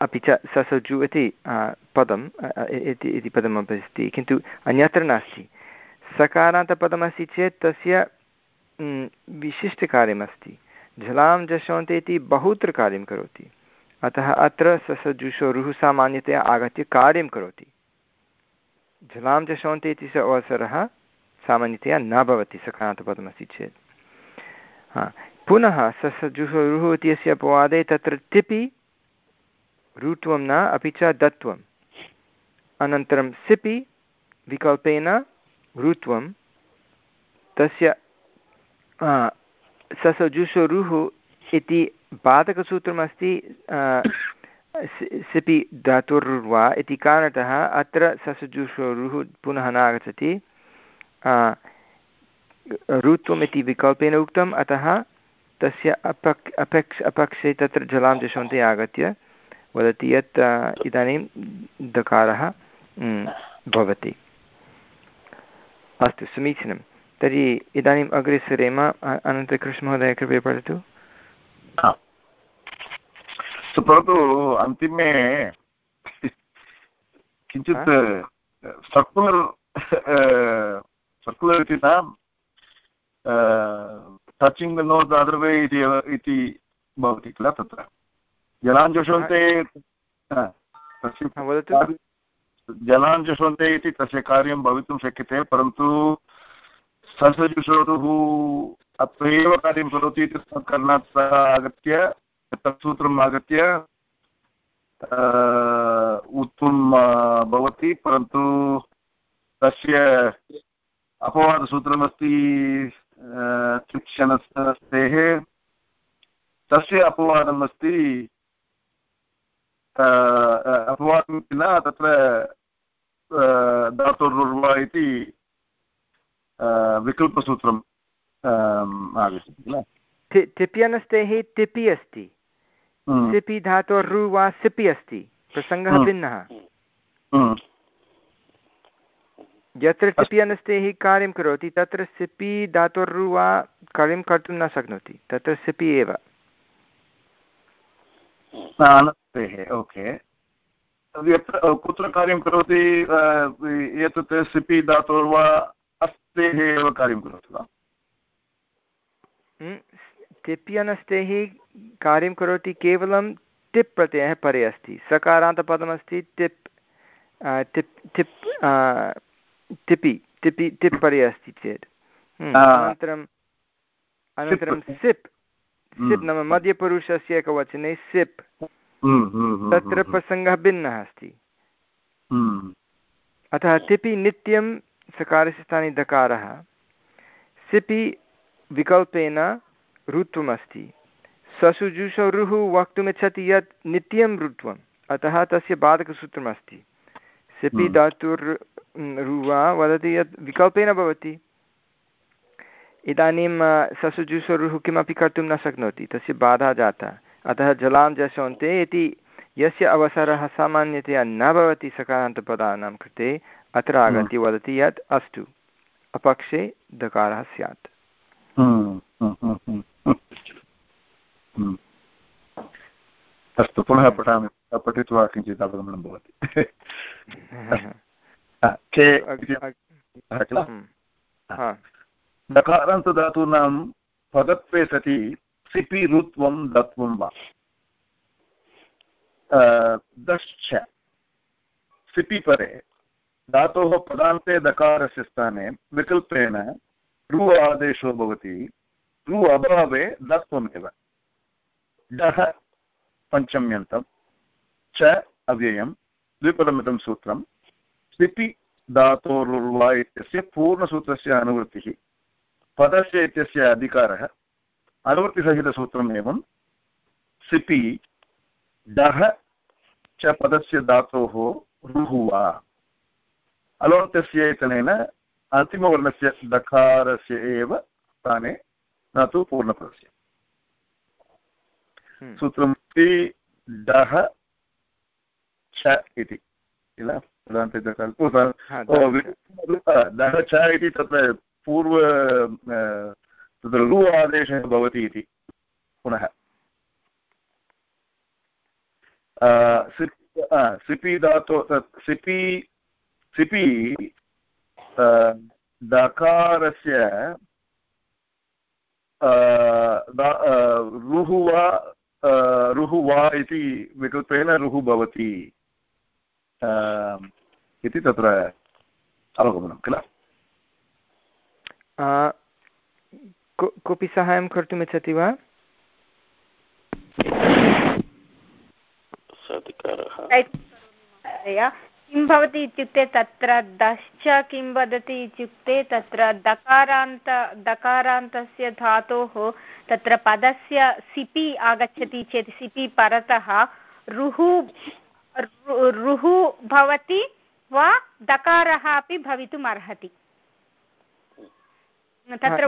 अपि च ससजु इति पदम् इति पदमपि अस्ति, किन्तु अन्यत्र नास्ति। सकारान्तपदमस्ति चेत् तस्य विशिष्टकार्यमस्ति झलां जशोन्ते इति बहुत्र कार्यं करोति। अतः अत्र ससजुषोरुः सामान्यतया आगत्य कार्यं करोति। झलां जशोन्ते इति स अवसरः सामान्यतया न भवति सकारान्तपदमस्ति चेत्। हा, पुनः ससजुषोरुः इत्यस्य अपवादे तत्र तिपि रुत्वं न, अपि च दत्वम्। अनन्तरं सिपि विकल्पेन रुत्वं तस्य ससजुषोरुः इति बाधकसूत्रमस्ति सिपि धातुर्वा इति कारणतः अत्र ससजुषोरुः पुनः न आगच्छति रुत्वम् इति विकल्पेन उक्तम्, अतः तस्य अपक्, अपेक्ष, अपक्षे तत्र जलां दशन्ते आगत्य। वदति यत् इदानीं दकारः भवति। अस्तु समीचीनं तर्हि इदानीम् अग्रे सरेम अनन्तकृष्णमहोदय कृपया पठतु। परन्तु अन्तिमे किञ्चित् सर्कुलर् सर्कुलर् इति न टचिङ्ग् नोस् अदर् वे इति इति भवति किल तत्र? जलाञ्जुषन्ते जलाञ्जुषन्ते इति तस्य कार्यं भवितुं शक्यते परन्तु ससजुषोतुः अत्र एव कार्यं करोति इति करणात् सः आगत्य तत्सूत्रम् आगत्य उत्तमं भवति, परन्तु तस्य अपवादसूत्रमस्ति शिक्षणस्तेः तस्य अपवादम् अस्ति अपवादं न तत्र धातुर्वा इति विकल्पसूत्रम् आगच्छति किल तिप्यनस्तेः तिपि अस्ति सिपि धातोर्रु वा सिपि अस्ति प्रसङ्गः भिन्नः यत्र सिपि कार्यं करोति तत्र सिपि धातोर्रु वा कार्यं कर्तुं न शक्नोति तत्र सिपि एव ओके यत्र कुत्र कार्यं करोति एतत् सिपि धातोर्वा अस्तेः एव कार्यं करोति वा? तिप्यनस्तेः कार्यं करोति केवलं टिप् प्रत्ययः परे अस्ति। सकारान्तपदमस्ति टिप् टिप् टिप् टिपि टिपि टिप् परे अस्ति चेत्। हम्म, अनन्तरम् अनन्तरं सिप् सिप्। नाम मध्यपुरुषस्य एकवचने सिप्। हम्म, हम्म, तत्र प्रसङ्गः भिन्नः अस्ति। अतः तिपि नित्यं सकारस्य स्थाने दकारः। सिपि विकल्पेन ऋत्वमस्ति ससुजुषौ रुः वक्तुमिच्छति यत् नित्यं ऋत्वम् अतः तस्य बाधकसूत्रमस्ति। सिपि धातुर् रुवा वदति यत् विकल्पेन भवति। इदानीं ससुजुषरुः किमपि कर्तुं न शक्नोति तस्य बाधा जाता। अतः जलां जशोन्ते इति यस्य अवसरः सामान्यतया न भवति सकारान्तपदानां कृते अत्र आगत्य वदति यत् अस्तु। अपक्षे दकारः स्यात्। अस्तु पुनः पठामि। पठित्वा किञ्चित् अवगमनं भवति। *laughs* नकारान्तधातूनां पदत्वे सति सिपि ऋत्वं दत्वं वा? दश्च। सिपि परे धातोः पदान्ते दकारस्य स्थाने विकल्पेन रु आदेशो भवति। रु अभावे दत्वमेव। डः पञ्चम्यन्तं। च अव्ययं द्विपदमिदं सूत्रं स्थिति धातोरुर्वा इत्यस्य पूर्णसूत्रस्य अनुवृत्तिः। पदस्य इत्यस्य अधिकारः। अनुवृत्तिसहितसूत्रम् एवं सिपि डः च पदस्य धातोः रुः वा। अलोन्तस्य इत्यनेन अन्तिमवर्णस्य दकारस्य एव स्थाने न तु पूर्णपदस्य। हम्म। सूत्रं डः च इति। किल? दः च। इति तत्र पूर्व तत्र लु आदेशः भवति इति पुनः। सिपि धातु सिपि सिपि दकारस्य रुः वा रुः वा इति विकल्पेन रुः भवति। इति तत्र अवगमनं किल? कोऽपि साहाय्यं कर्तुमिच्छति वा? किं भवति इत्युक्ते तत्र दश्च किं वदति इत्युक्ते तत्र दकारान्त दकारान्तस्य धातोः तत्र पदस्य सिपि आगच्छति चेत् सिपि परतः रुः रुः भवति वा दकारः अपि भवितुम् अर्हति। तत्र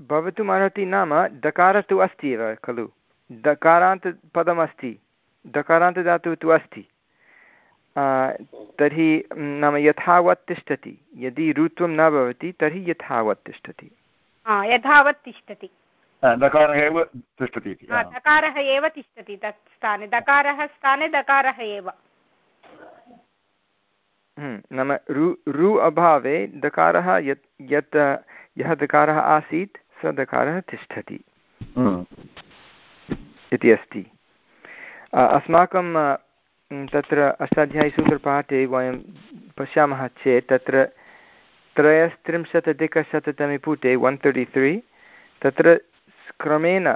भवितुम् अर्हति नाम दकारः तु अस्ति एव खलु। दकारान्तपदमस्ति दकारान्तदातुः तु अस्ति। तर्हि नाम यथावत् तिष्ठति। यदि ऋत्वं न भवति तर्हि यथावत् तिष्ठति। यथावत् तिष्ठति। दकारः एव तिष्ठति दकारः एव तिष्ठति तत् स्थाने। दकारः स्थाने दकारः एव। हम्म, नाम रु रु अभावे दकारः यत् यत् यः दकारः आसीत् स दकारः तिष्ठति। हम्म। इति अस्ति। अस्माकं तत्र अष्टाध्यायीसूत्रपाठे वयं पश्यामः चेत् तत्र त्रयस्त्रिंशदधिकशततमे पुटे वन् तर्टि त्री तत्र क्रमेण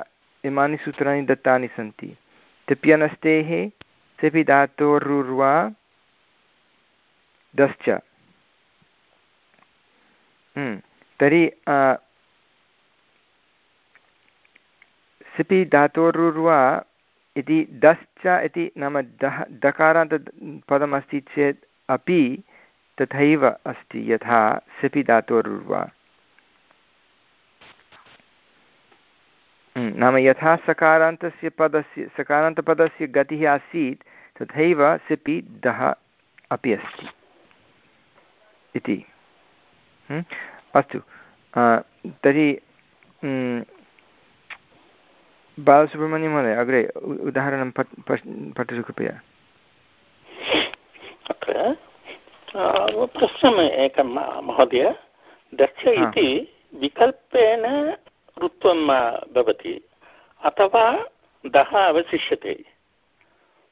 इमानि सूत्राणि दत्तानि सन्ति। तिप्यनस्तेः सिपि धातोरुर्वा दश्च तर्हि सिपि धातोरुर्वा इति दश्च इति नाम दः दकारान्तपदमस्ति चेत् अपि तथैव अस्ति यथा सिपि धातोरुर्वा। हम्म, नाम यथा सकारान्तस्य पदस्य सकारान्तपदस्य गतिः आसीत् तथैव सिपि दः अपि अस्ति। इति। हम्म, अस्तु। तर्हि हम्म, बालसुब्रह्मण्यं महोदय अग्रे उदाहरणं पठ पठतु कृपया। अत्र प्रश्नम् एकं महोदय। दक्ष इति विकल्पेन ऋत्वं भवति अथवा दः अवशिष्यते।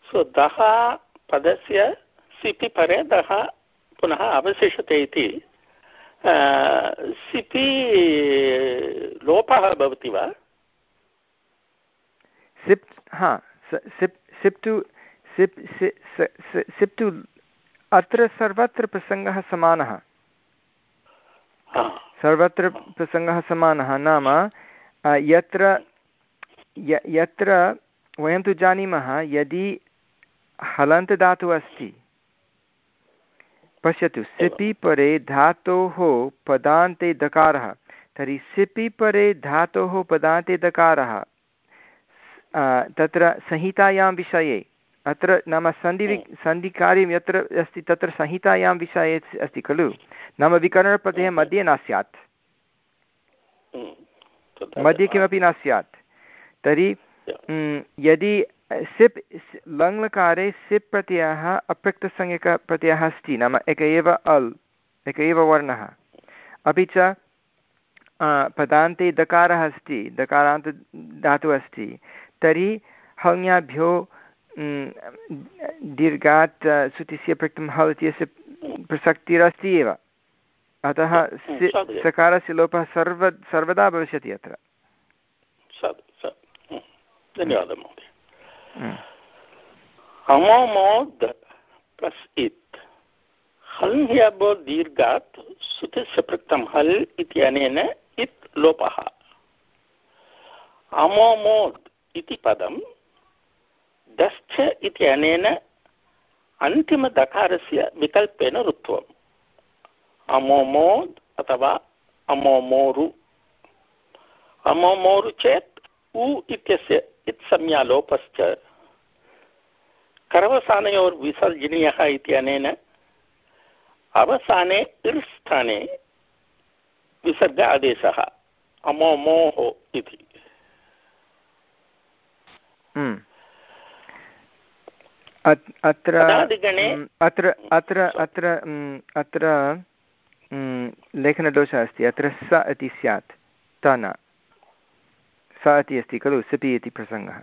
सो दः पदस्य सिपि परे दः पुनः अवशिष्यते इति सिपि लोपः भवति वा? सिप् हा सिप् सिप् टु सिप् सिप् टु अत्र सर्वत्र प्रसङ्गः समानः। सर्वत्र प्रसङ्गः समानः नाम यत्र यत्र वयं तु जानीमः यदि हलन्तदातुः अस्ति पश्यतु सिपि परे धातोः पदान्ते दकारः तर्हि सिपि परे धातोः पदान्ते दकारः। तत्र संहितायां विषये अत्र नाम सन्धि सन्धिकार्यं यत्र अस्ति तत्र संहितायां विषये अस्ति खलु? नाम विकरणप्रत्ययः मध्ये न स्यात्। मध्ये किमपि न स्यात्। तर्हि यदि सिप् लङ्लकारे सिप् प्रत्ययः अप्रक्तसंज्ञकप्रत्ययः अस्ति नाम एक एव अल् एक एव वर्णः। अपि च पदान्ते दकारः अस्ति दकारान्त धातुः अस्ति। तर्हि हङ्याभ्यो दीर्घात् सुतिस्य पृक्तं हल् इत्यस्य प्रसक्तिरस्ति एव। अतः सकारस्य लोपः सर्व सर्वदा भविष्यति अत्र। धन्यवादः महोदय। अमोमोद् प्लस् इत्। हल् ह्यबो दीर्घात् सुतिस्य पृक्तं हल् इत्यनेन इत् लोपः। अमोमोद् इति पदं दश्च इत्यनेन अन्तिमदकारस्य विकल्पेन ऋत्वम् अमोमोद् अथवा अमोमोरु। अमोमोरु चेत् उ इत्यस्य इत्संज्ञालोपश्च। करवसानयोर्विसर्जनीयः इत्यनेन अवसाने इर् विसर्ग आदेशः अमोमोः इति। अत्र अत्र अत्र अत्र अत्र लेखनदोषः अस्ति। अत्र स इति स्यात्। त न। स इति अस्ति खलु सिपि इति प्रसङ्गः।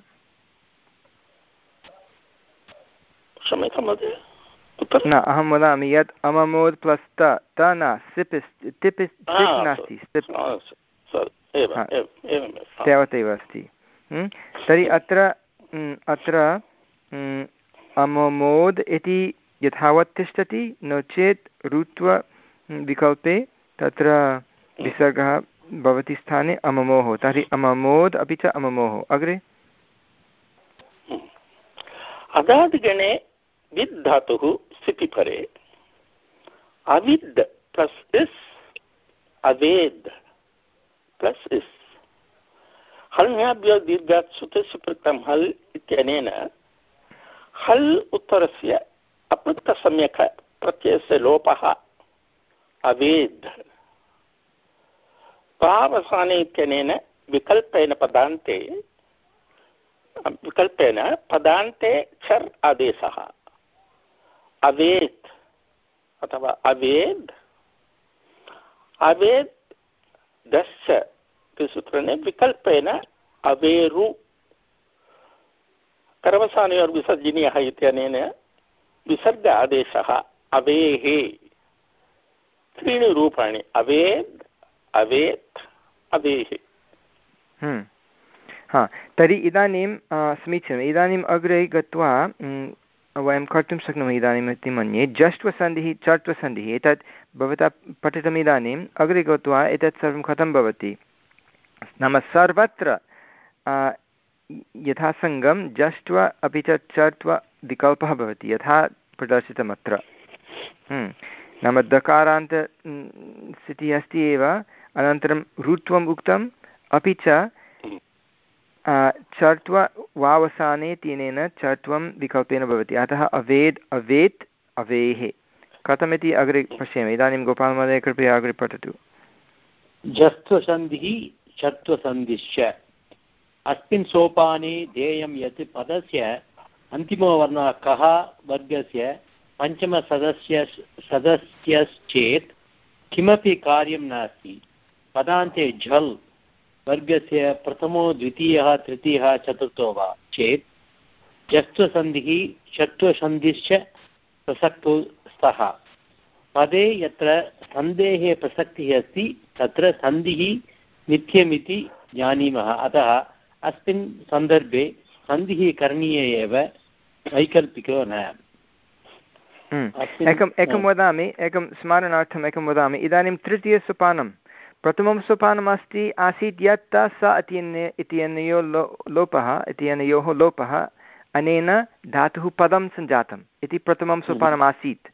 न अहं वदामि यत् अममोद् प्लस् त। त न सिप् टिप् नास्ति तावदेव अस्ति। तर्हि अत्र अत्र अममोद् इति यथावत् तिष्ठति, नो चेत् ऋत्व विकल्पे तत्र विसर्गः भवति स्थाने अममोः तर्हि अममोद् अपि च अममोः अग्रे? अदादिगणे विद् धातुः स्थितिपरे अविद् प्लस् इस् अवेद् प्लस् इस् हल्ङ्याभ्यो दीर्घात् सुतस्य पृक्तं हल् इत्यनेन, हल् उत्तरस्य अपृक्तसम्यक् प्रत्ययस्य लोपः अवेद्। पावसाने इत्यनेन विकल्पेन पदान्ते विकल्पेन पदान्ते छर् आदेशः। अवेत् अथवा अवेद् अवेद् दश्च इति सूत्रेण विकल्पेन अवेरु। कर्मसानयोर्विसर्जनीयः इत्यनेन विसर्ग आदेशः, अवेः। त्रीणि रूपाणि, अवेद्, अवेत्, अवेः। हम्म। हा, तर्हि इदानीं समीचीनम्। इदानीम् अग्रे गत्वा वयं कर्तुं शक्नुमः इदानीम् इति मन्ये जष्ट्वसन्धिः चट्वसन्धिः एतत् भवता पठितम् इदानीम् अग्रे गत्वा एतत् सर्वं कथं भवति? नाम सर्वत्र यथासङ्गं जष्ट्व अपि च चट्व विकल्पः भवति, यथा प्रदर्शितमत्र हम्म। नाम दकारान्त स्थितिः अस्ति एव, अनन्तरं ऋत्वम् उक्तम् अपि च चर्त्व वावसाने तेनेन चर्त्वं विकल्पेन भवति, अतः अवेद्, अवेत्, अवेः कथमिति अग्रे पश्यामि, इदानीं गोपालमहोदय, कृपया अग्रे पठतु जस्त्वसन्धिः चत्वसन्धिश्च। अस्मिन् सोपाने ध्येयं यत् पदस्य अन्तिमवर्णः कः वर्गस्य पञ्चमसदस्य सदस्यश्चेत् किमपि कार्यं नास्ति। पदान्ते झल् वर्गस्य प्रथमो, द्वितीयः, तृतीयः, चतुर्थो वा चेत् जस्त्वसन्धिः षत्वसन्धिश्च प्रसक्तो स्तः पदे यत्र सन्धेः प्रसक्तिः अस्ति, तत्र सन्धिः नित्यमिति जानीमः। अतः अस्मिन् सन्दर्भे सन्धिः करणीय एव वैकल्पिको न। हम्म। एकम् एकं वदामि एकं स्मरणार्थम् एकं वदामि। इदानीं तृतीयसोपानं प्रथमं सोपानमस्ति आसीत् यत् स इत्यन्य इत्यनयो लो लोपः इत्यनयोः लोपः अनेन धातुः पदं सञ्जातम् इति प्रथमं हम्म। सोपानमासीत्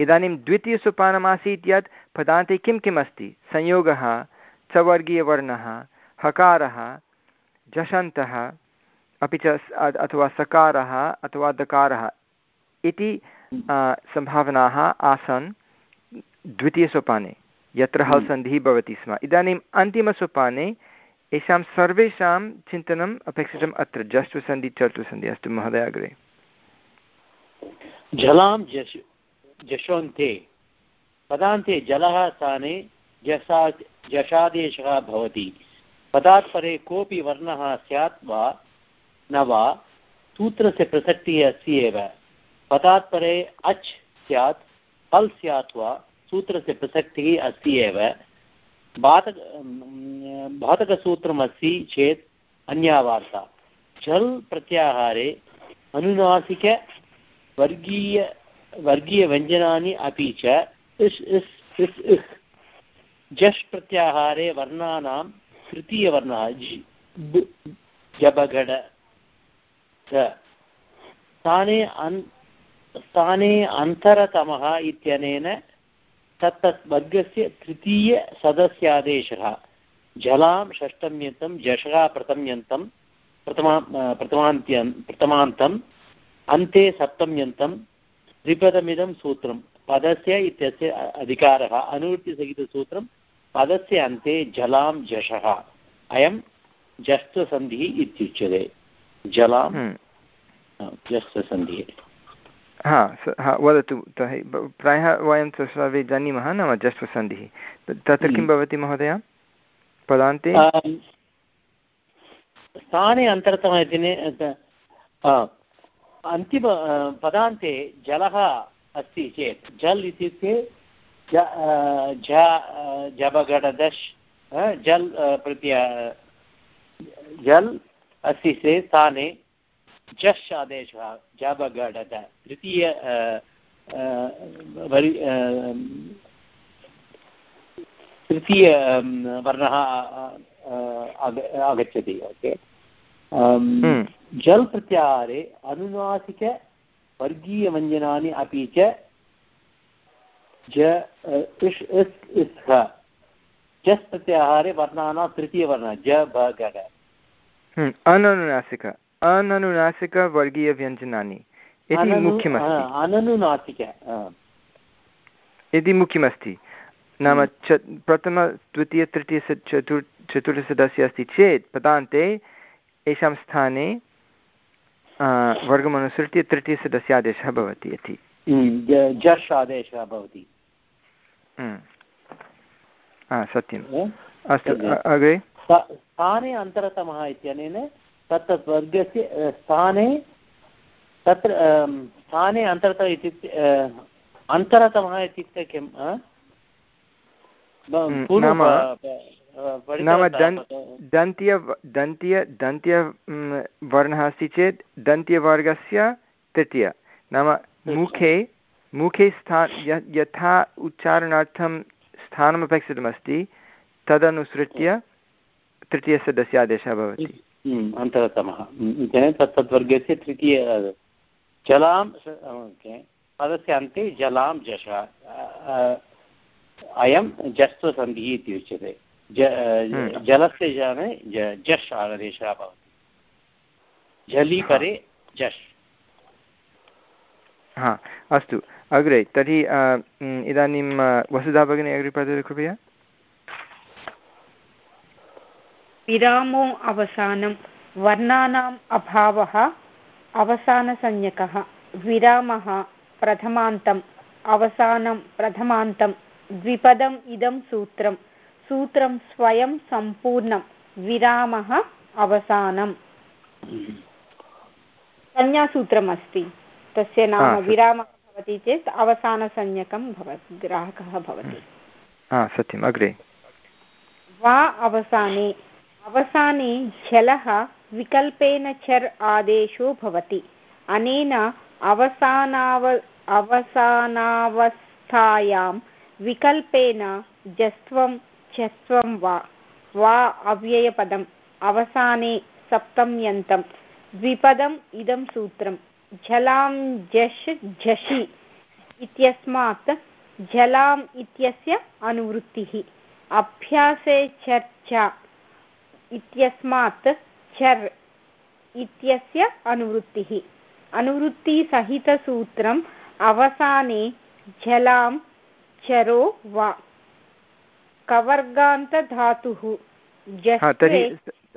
इदानीं द्वितीयसोपानमासीत् यत् पदान्ते किं किम् अस्ति? संयोगः चवर्गीयवर्णः हकारः झषन्तः अपि च अथवा सकारः अथवा दकारः इति सम्भावनाः आसन् द्वितीयसोपाने। यत्र हम्म। सन्धिः भवति स्म। इदानीम् अन्तिमसोपाने येषां सर्वेषां चिन्तनम् अपेक्षितम् अत्र। जष्ट्वसन्धि चर्तुसन्धि अस्तु महोदय अग्रे। जलां जशोन्ते पदान्ते जलः स्थाने जसा जषादेशः भवति। पदात् परे कोऽपि वर्णः स्यात् वा, न वा, सूत्रस्य प्रसक्तिः अस्ति एव। पदात् परे अच् स्यात् हल् स्यात् वा, सूत्रस्य प्रसक्तिः अस्ति एव। बाधक बाधकसूत्रमस्ति चेत् अन्या वार्ता। झल् प्रत्याहारे अनुनासिक वर्गीय, वर्गीयव्यञ्जनानि अपि च इस् इस् इस् इस्। जश् प्रत्याहारे वर्णानां तृतीयवर्णः जबगड स्थाने अन्, स्थाने अन्तरतमः इत्यनेन तत्तत् वर्गस्य तृतीयसदस्यादेशः। जलां षष्टम्यन्तं जषः प्रथम्यन्तं, प्रथमा प्रथमान्त्यं प्रथमान्तम् अन्ते सप्तम्यन्तं, त्रिपदमिदं सूत्रं, पदस्य इत्यस्य अधिकारः, अनुवृत्तिसहितसूत्रं पदस्य अन्ते जलां जषः अयं जस्त्वसन्धिः इत्युच्यते। जलां हम्म। जस्त्वसन्धिः। हा हा वदतु प्रायः वयं सर्वे जानीमः नाम जस्त्वसन्धिः। तत्र किं हम्म। भवति महोदय? पदान्ते? स्थाने अन्तरतमः इति अन्तिम पदान्ते जलः अस्ति चेत् जल् इत्युक्ते जबगडदश् जल् प्रत्य जल् अस्ति चेत् स्थाने जश् आदेशः जबगडद तृतीय तृतीय वर्णः आगच्छति ओके हम्म। जल् प्रत्याहारे अनुनासिकवर्गीयव्यञ्जनानि अपि च ज इष् इस् इस् ह जस् प्रत्याहारे वर्णानां तृतीयवर्णः ज हम्म, अननुनासिक अननुनासिकवर्गीयव्यञ्जनानि इति मुख्यमस्ति। अननुनासिक इति मुख्यमस्ति। नाम हम्म। च प्रथम द्वितीय तृतीय चतुर् चतुर्थसदस्य अस्ति चेत् पदान्ते येषां स्थाने वर्गमनुसृत्य तृतीयसदस्यादेशः भवति इति। जश् आदेशः भवति। सत्यम् अस्तु अग्रे स्थाने अन्तरतमः इत्यनेन तत्तत् वर्गस्य स्थाने तत्र स्थाने अन्तरतः इत्युक्ते अन्तरतमः इत्युक्ते किं नाम दन्त्य दन्त्य दन्त्य वर्णः अस्ति चेत् दन्त्यवर्गस्य तृतीय नाम मुखे मुखे स्था यथा उच्चारणार्थं स्थानमपेक्षितमस्ति तदनुसृत्य तृतीयस्य तृतीयसदस्यादेशः भवति। अन्तरतमः तत् तद्वर्गस्य तृतीय जलां पदस्य अन्ते जलां जश अयं जस्त्वसन्धिः इति उच्यते। जलस्य जाने जश् आदेशः भवति। झलि परे जश्। हा अस्तु। अग्रे तर्हि इदानीं वसुधा भगिनी अग्रे पठतु कृपया। विरामो अवसानं वर्णानाम् अभावः अवसानसंज्ञकः विरामः प्रथमान्तम् अवसानं प्रथमान्तं द्विपदम् इदं सूत्रं सूत्रं स्वयं सम्पूर्णं विरामः अवसानम् संज्ञासूत्रमस्ति तस्य नाम विरामः। भवति चेत् अवसानसंज्ञकं भवति ग्राहकः भवति। सत्यम् अग्रे। वा अवसाने अवसाने झलः विकल्पेन चर् आदेशो भवति। अनेन अवसानाव अवसानावस्थायां विकल्पेन जस्त्वं चस्त्वं वा वा अव्ययपदम् अवसाने सप्तम्यन्तं द्विपदम् इदं सूत्रं झलां झष् झषि इत्यस्मात् झलाम् इत्यस्य अनुवृत्तिः। अभ्यासे चर्चा इत्यस्मात् चर् इत्यस्य अनुवृत्तिः। अनुवृत्तिसहितसूत्रम् अवसाने झलां चरो वा कवर्गान्तधातुः।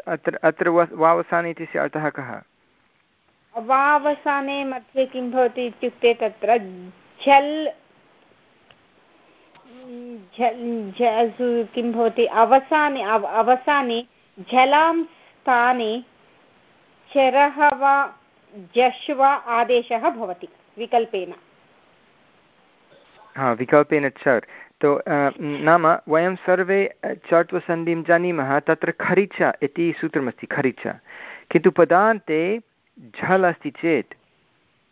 अत्र अत्र वावसाने इत्यस्य अर्थः कः? वावसाने मध्ये किं भवति इत्युक्ते तत्र झल् किं भवति? अवसाने अवसाने झलां स्थाने चरः वा, जश् वा आदेशः भवति विकल्पेन। हा, विकल्पेन चर्। तो नाम वयं सर्वे चर्त्वसन्धिं जानीमः तत्र खरिच इति सूत्रमस्ति, खरिच। किन्तु पदान्ते झल् अस्ति चेत्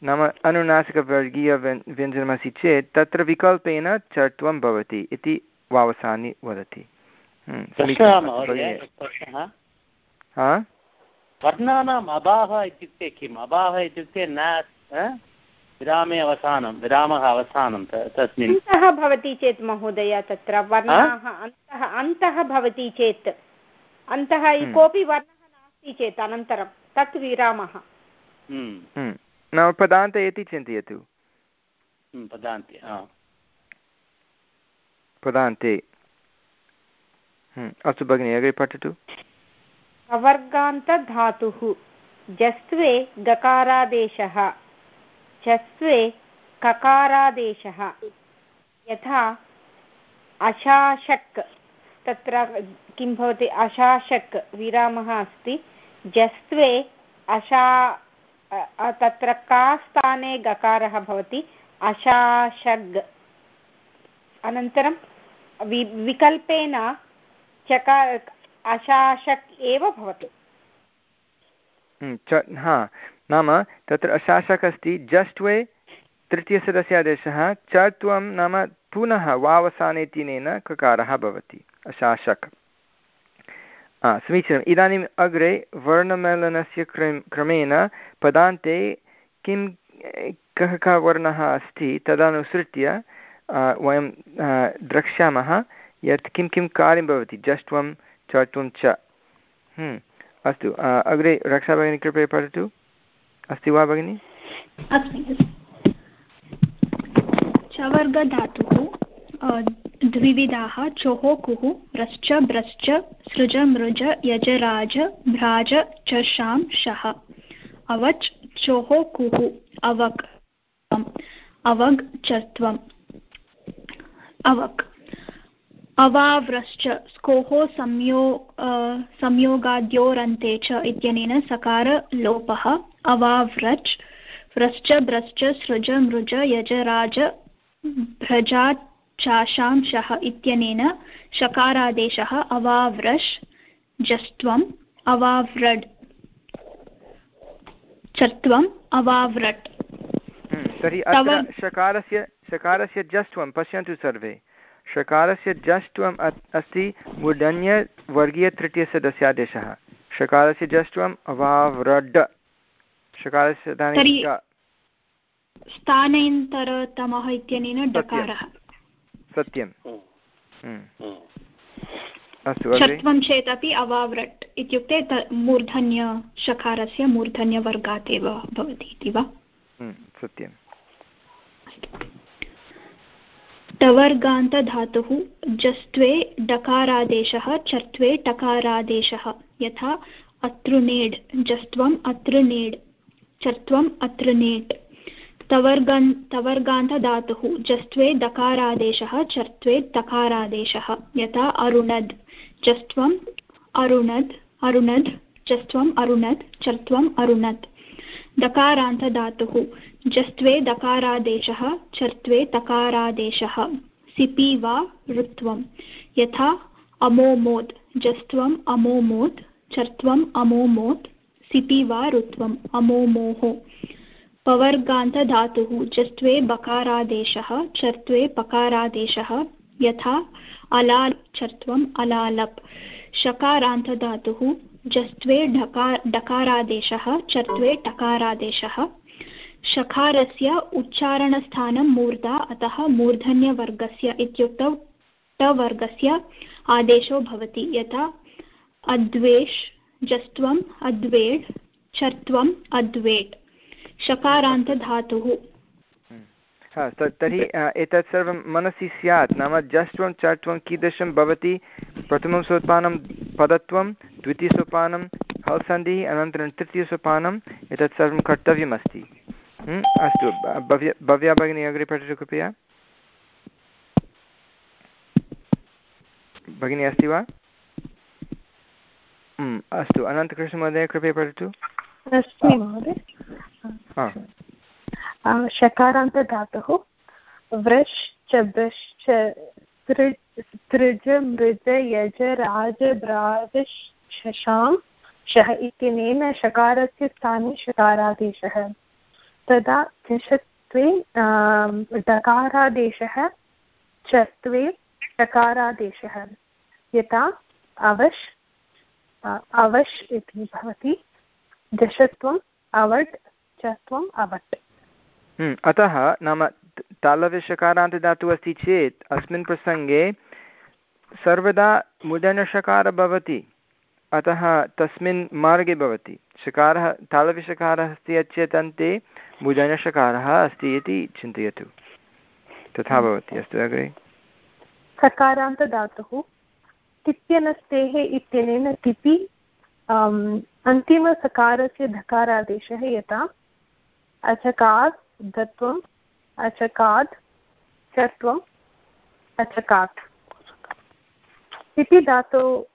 नाम अनुनासिकवर्गीय व्यञ्जनमस्ति चेत् तत्र विकल्पेन चर्त्वं भवति इति वावसानि वदति। वर्णानाम् अभावः इत्युक्ते किम्? अभावः इत्युक्ते न विरामे अवसानं विरामः अवसानं तस्मिन्। अन्तः भवति चेत् महोदय तत्र वर्णाः अन्तः अन्तः भवति चेत्। अन्तः कोऽपि वर्णः नास्ति चेत् अनन्तरं तत् विरामः। नाम पदान्ते इति चिन्तयतु पदान्ते पदान्ते अस्तु भगिनि अग्रे पठतु अवर्गान्तधातुः जस्त्वे गकारादेशः चस्त्वे ककारादेशः यथा अशाशक् तत्र किं भवति अशाशक् विरामः अस्ति जस्त्वे अशा तत्र का स्थाने गकारः भवति? अशाशग्। अनन्तरं वि, विकल्पेन चकार अशाशक् एव भवति। हा नाम तत्र अशासक अस्ति, जस्ट् वे तृतीयसदस्यादेशः, च त्वं नाम पुनः वावसानेतिनेन ककारः भवति अशासक समीचीनम् इदानीम् अग्रे वर्णमेलनस्य क्रमेण पदान्ते किं कः कः वर्णः अस्ति तदनुसृत्य वयं द्रक्ष्यामः यत् किं किं कार्यं भवति जष्ट्वं चत्वं च अस्तु अग्रे रक्षाभगिनी कृपया पठतु अस्ति वा भगिनि चवर्गधातुः द्विविधाः चोः कुः रश्च ब्रश्च, सृज, मृज, यजराज, भ्राज च शां। शः अवच् चोः अवक्। अवग्, चत्वम्। अवक्। अवाव्रश्च स्कोः संयो संयोगाद्योरन्ते च इत्यनेन सकारलोपः अवाव्रच्, व्रश्च, ब्रश्च, सृज, मृज, यजराज भ्रजाचाशांशः इत्यनेन शकारादेशः अवाव्रश् जस्त्वम् अवाव्रड् चत्वम् अवाव्रट्। हम्म, तर्हि अत्र शकारस्य शकारस्य जस्त्वं पश्यन्तु सर्वे। शकारस्य जष्ट्वम् अस्ति मूर्धन्यवर्गीयतृतीयसदस्यादेशः शकारस्य जष्ट्वम् अवाव्रड्। शकारस्य स्थानेन्तरतमः इत्यनेन डकारः। सत्यं हम्म। अस्तु षत्वं चेदपि अवाव्रट् इत्युक्ते मूर्धन्यशकारस्य मूर्धन्यवर्गात् एव भवति इति वा? हम्म, सत्यं टवर्गान्तधातुः जस्त्वे डकारादेशः चत्वे टकारादेशः यथा अतृनेड् जस्त्वम् अतृनेड् चत्वम् अतृनेट् तवर्गन् तवर्गान्तधातुः जस्त्वे दकारादेशः, चर्त्वे तकारादेशः, यथा अरुणद् जस्त्वम् अरुणद् अरुणद् जस्त्वम् अरुणद् चर्त्वम् अरुणत् दकारान्तधातुः जस्त्वे दकारादेशः, चर्त्वे तकारादेशः। सिपि वा ऋत्वं, यथा अमोमोत् जस्त्वम् अमोमोत् चर्त्वम् अमोमोत् सिपि वा ऋत्वम् अमोमोः पवर्गान्तधातुः जस्त्वे बकारादेशः चर्त्वे पकारादेशः, यथा अलाल् चर्त्वम् अलालप्। शकारान्तधातुः जस्त्वे ढकार डकारादेशः, चत्वे टकारादेशः। शकारस्य उच्चारणस्थानं मूर्धा, अतः मूर्धन्यवर्गस्य इत्युक्तौ टवर्गस्य आदेशो भवति। यथा अद्वेष्, जस्त्वम् अद्वेड् चर्त्वम्, अद्वेट्। शकारान्तधातुः। तर्हि एतत् सर्वं मनसि स्यात्, नाम जष्ट्वं चट्वं कीदृशं भवति, प्रथमं सोपानं पदत्वं द्वितीयसोपानं हल्सन्धिः, अनन्तरं तृतीयसोपानम् एतत् सर्वं कर्तव्यमस्ति। अस्तु भव्य, भव्या भगिनी, अग्रे पठतु कृपया। भगिनी अस्ति वा? अस्तु, अनन्तकृष्णमहोदय, कृपया पठतु। अस्मि महोदय। शकारान्तधातुः व्रश् च ब्रश्च तृज मृज यज राज ब्राज शशां शः इत्यनेन शकारस्य स्थाने शकारादेशः। तदा चषत्वे डकारादेशः चत्वे शकारादेशः। यथा अवश् अवश् इति भवति। दशत्वम् अवट् चत्वम् अवट् हम्म, अतः नाम तालव्यषकारान्तदातुः अस्ति चेत् अस्मिन् प्रसङ्गे सर्वदा मुदनषकारः भवति अतः तस्मिन् मार्गे भवति। षकारः तालव्यषकारः अस्ति चेत् अन्ते मुदनषकारः अस्ति इति चिन्तयतु। तथा भवति अस्तु अग्रे। सकारान्तदातुः तिप्यनस्तेः इत्यनेन तिपि अन्तिमसकारस्य धकारादेशः यथा, अचकात् दत्वम् अचकात्, चत्वम्, अचकात्। इति धातु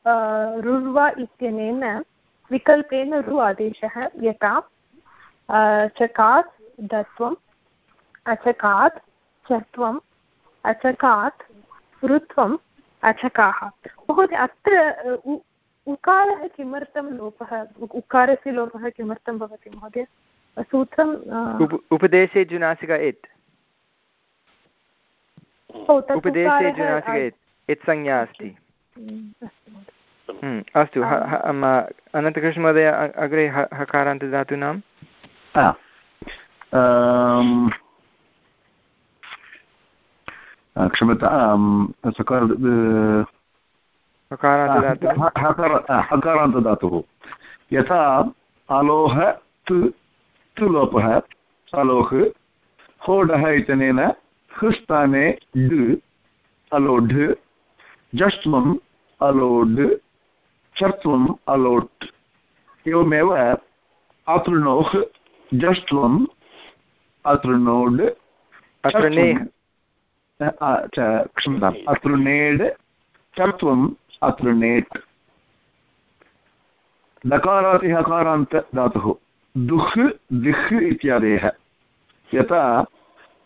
रुर्वा इत्यनेन विकल्पेन रु आदेशः यथा चकात् दत्वम् अचकात्, चत्वम्, अचकात्, ऋत्वम्, अचकाः। महोदय, अत्र उकारः किमर्थं लोपः? उकारस्य लोपः किमर्थं भवति महोदय? सूत्रं उपदेशे जुनासिक एत्। उपदेशे जुनासिक एत्। इत् संज्ञा अस्ति। हम्म, अस्तु अनन्तकृष्णमहोदय अग्रे हकारान्तदातूनां क्षम्यता सकार हकारान्तदातुः यथा अलोह तु लोपः अलोह् होडः इत्यनेन हृस्थाने ड् अलोढ् जष्ट्वम् अलोढ् चर्त्वम् अलोट् एवमेव अतृणोः। जष्ट्वम् अतृणोड् क्षम्यताम्। अतृणेड् चर्त्वम् अतृणेट् दकारातिहकारान्त धातुः। दुह् दिह् इत्यादयः। यथा,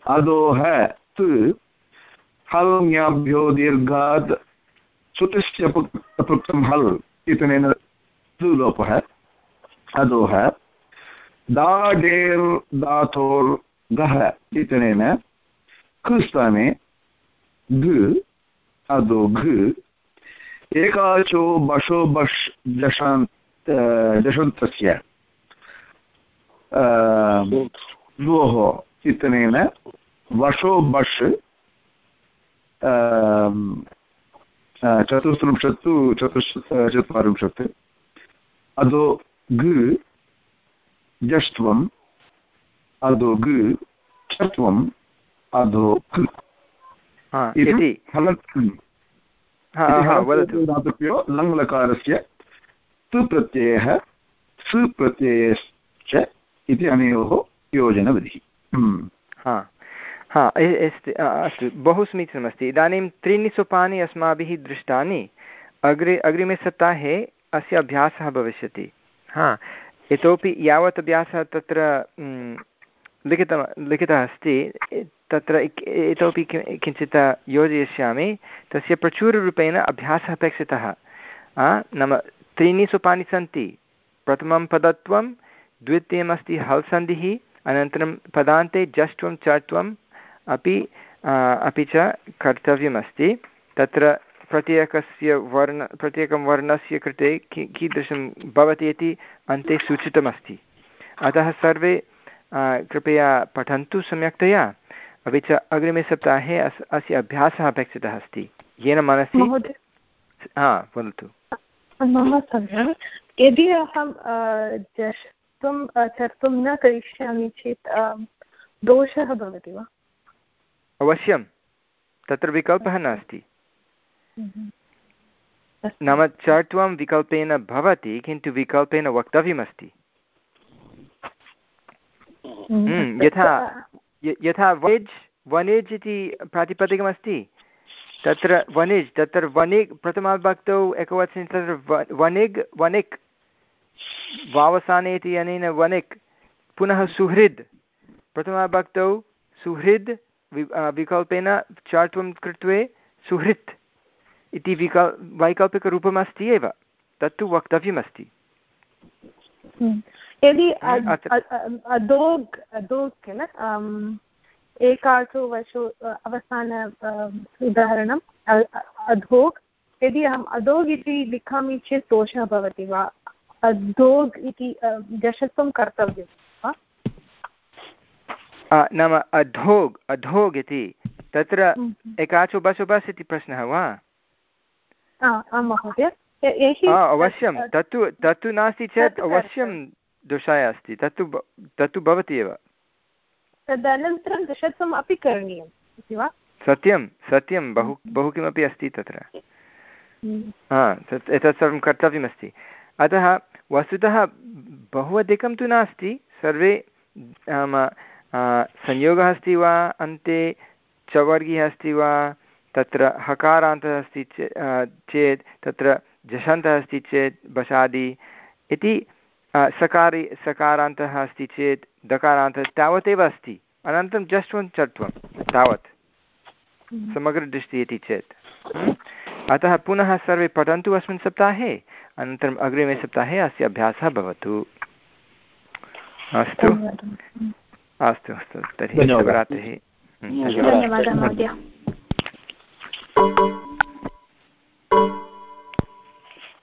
अधोः तु, हल् दीर्घात् श्रुतिश्च पृक्तं हल् इत्यनेन तु लोपः। अधोः दाडेर् धातोर् गः इत्यनेन कृस्थाने घ, अधो घ एकाचो बशो बश् जशान्त जषन्तस्य द्वोः इत्यनेन वशो बश् चतुस्त्रिंशत् तु चतुश् चत्वारिंशत् अधो घ जष्ट्वम् अधो घ चत्वम् अधो धातुभ्यो लङ्लकारस्य तु प्रत्ययः सु प्रत्ययश्च इति अनयोः योजनविधिः। हम्म। हा हा अस्ति अस्तु बहु समीचीनमस्ति इदानीं त्रीणि सोपानि अस्माभिः दृष्टानि। अग्रे अग्रिमे सप्ताहे अस्य अभ्यासः भविष्यति। हा इतोपि यावत् अभ्यासः तत्र लिखितः लिखितः अस्ति। तत्र इतोपि किञ्चित् योजयिष्यामि। तस्य प्रचुररूपेण अभ्यासः अपेक्षितः। नाम त्रीणि सोपानि सन्ति। प्रथमं पदत्वं, द्वितीयमस्ति हल् सन्धिः अनन्तरं पदान्ते जष्ट्वं चट्वम् अपि अपि च कर्तव्यमस्ति। तत्र प्रत्येकस्य वर्ण, प्रत्येकं वर्णस्य कृते कि, कीदृशं भवति इति अन्ते सूचितमस्ति। अतः सर्वे कृपया पठन्तु सम्यक्तया। अपि च अग्रिमे सप्ताहे अस् अस्य अभ्यासः अपेक्षितः अस्ति। येन मनसि हा वदतु। मम यदि अहं कर्तुं कर्तुं न करिष्यामि चेत् दोषः भवति वा? अवश्यं। तत्र विकल्पः नास्ति। नाम चट्वं विकल्पेन भवति किन्तु विकल्पेन वक्तव्यमस्ति। यथा यथा वेज् वनेज् इति प्रातिपदिकमस्ति। तत्र वनिज् तत्र वनिग् प्रथमाविभक्तौ एकवचने तत्र वनिग् वनिक् वावसाने इति अनेन वनिक् पुनः सुहृद्। प्रथमाविभक्तौ सुहृद् विकल्पेन चार्त्वं कृत्वे सुहृत् इति विकल् वैकल्पिकरूपमस्ति एव। तत्तु वक्तव्यमस्ति। हम्म। यदि अधोग् अधोग् किल वशु अवसान उदाहरणम् अधोग् यदि अहम् अधोग् इति लिखामि चेत् दोषः भवति वा अधोग् इति जषत्वं कर्तव्यं वा नाम अधोग् अधोग् इति तत्र। एकाचु बस् बस् इति प्रश्नः वा आं महोदय अवश्यं। तत्तु तत्तु नास्ति चेत् अवश्यं दोषाय अस्ति। तत्तु तत्तु भवति एव। तदनन्तरं दशत्वम् अपि करणीयम् इति वा? सत्यं सत्यं। बहु बहु किमपि अस्ति तत्र। हा एतत् सर्वं कर्तव्यमस्ति। अतः वस्तुतः बहु अधिकं तु नास्ति। सर्वे नाम संयोगः अस्ति वा अन्ते चवर्गीः अस्ति वा तत्र हकारान्तः अस्ति चेत् तत्र जषन्तः अस्ति चेत् बसादि इति सकारि सकारान्तः अस्ति चेत् दकारान्तः तावदेव अस्ति। अनन्तरं जस्ट्वं चत्वं तावत्। हम्म। समग्रदृष्टिः इति चेत्। हम्म। अतः पुनः सर्वे पठन्तु अस्मिन् सप्ताहे। अनन्तरम् अग्रिमे सप्ताहे अस्य अभ्यासः भवतु। अस्तु। अस्तु अस्तु। तर्हि शुभरात्रिः। धन्यवादः महोदय।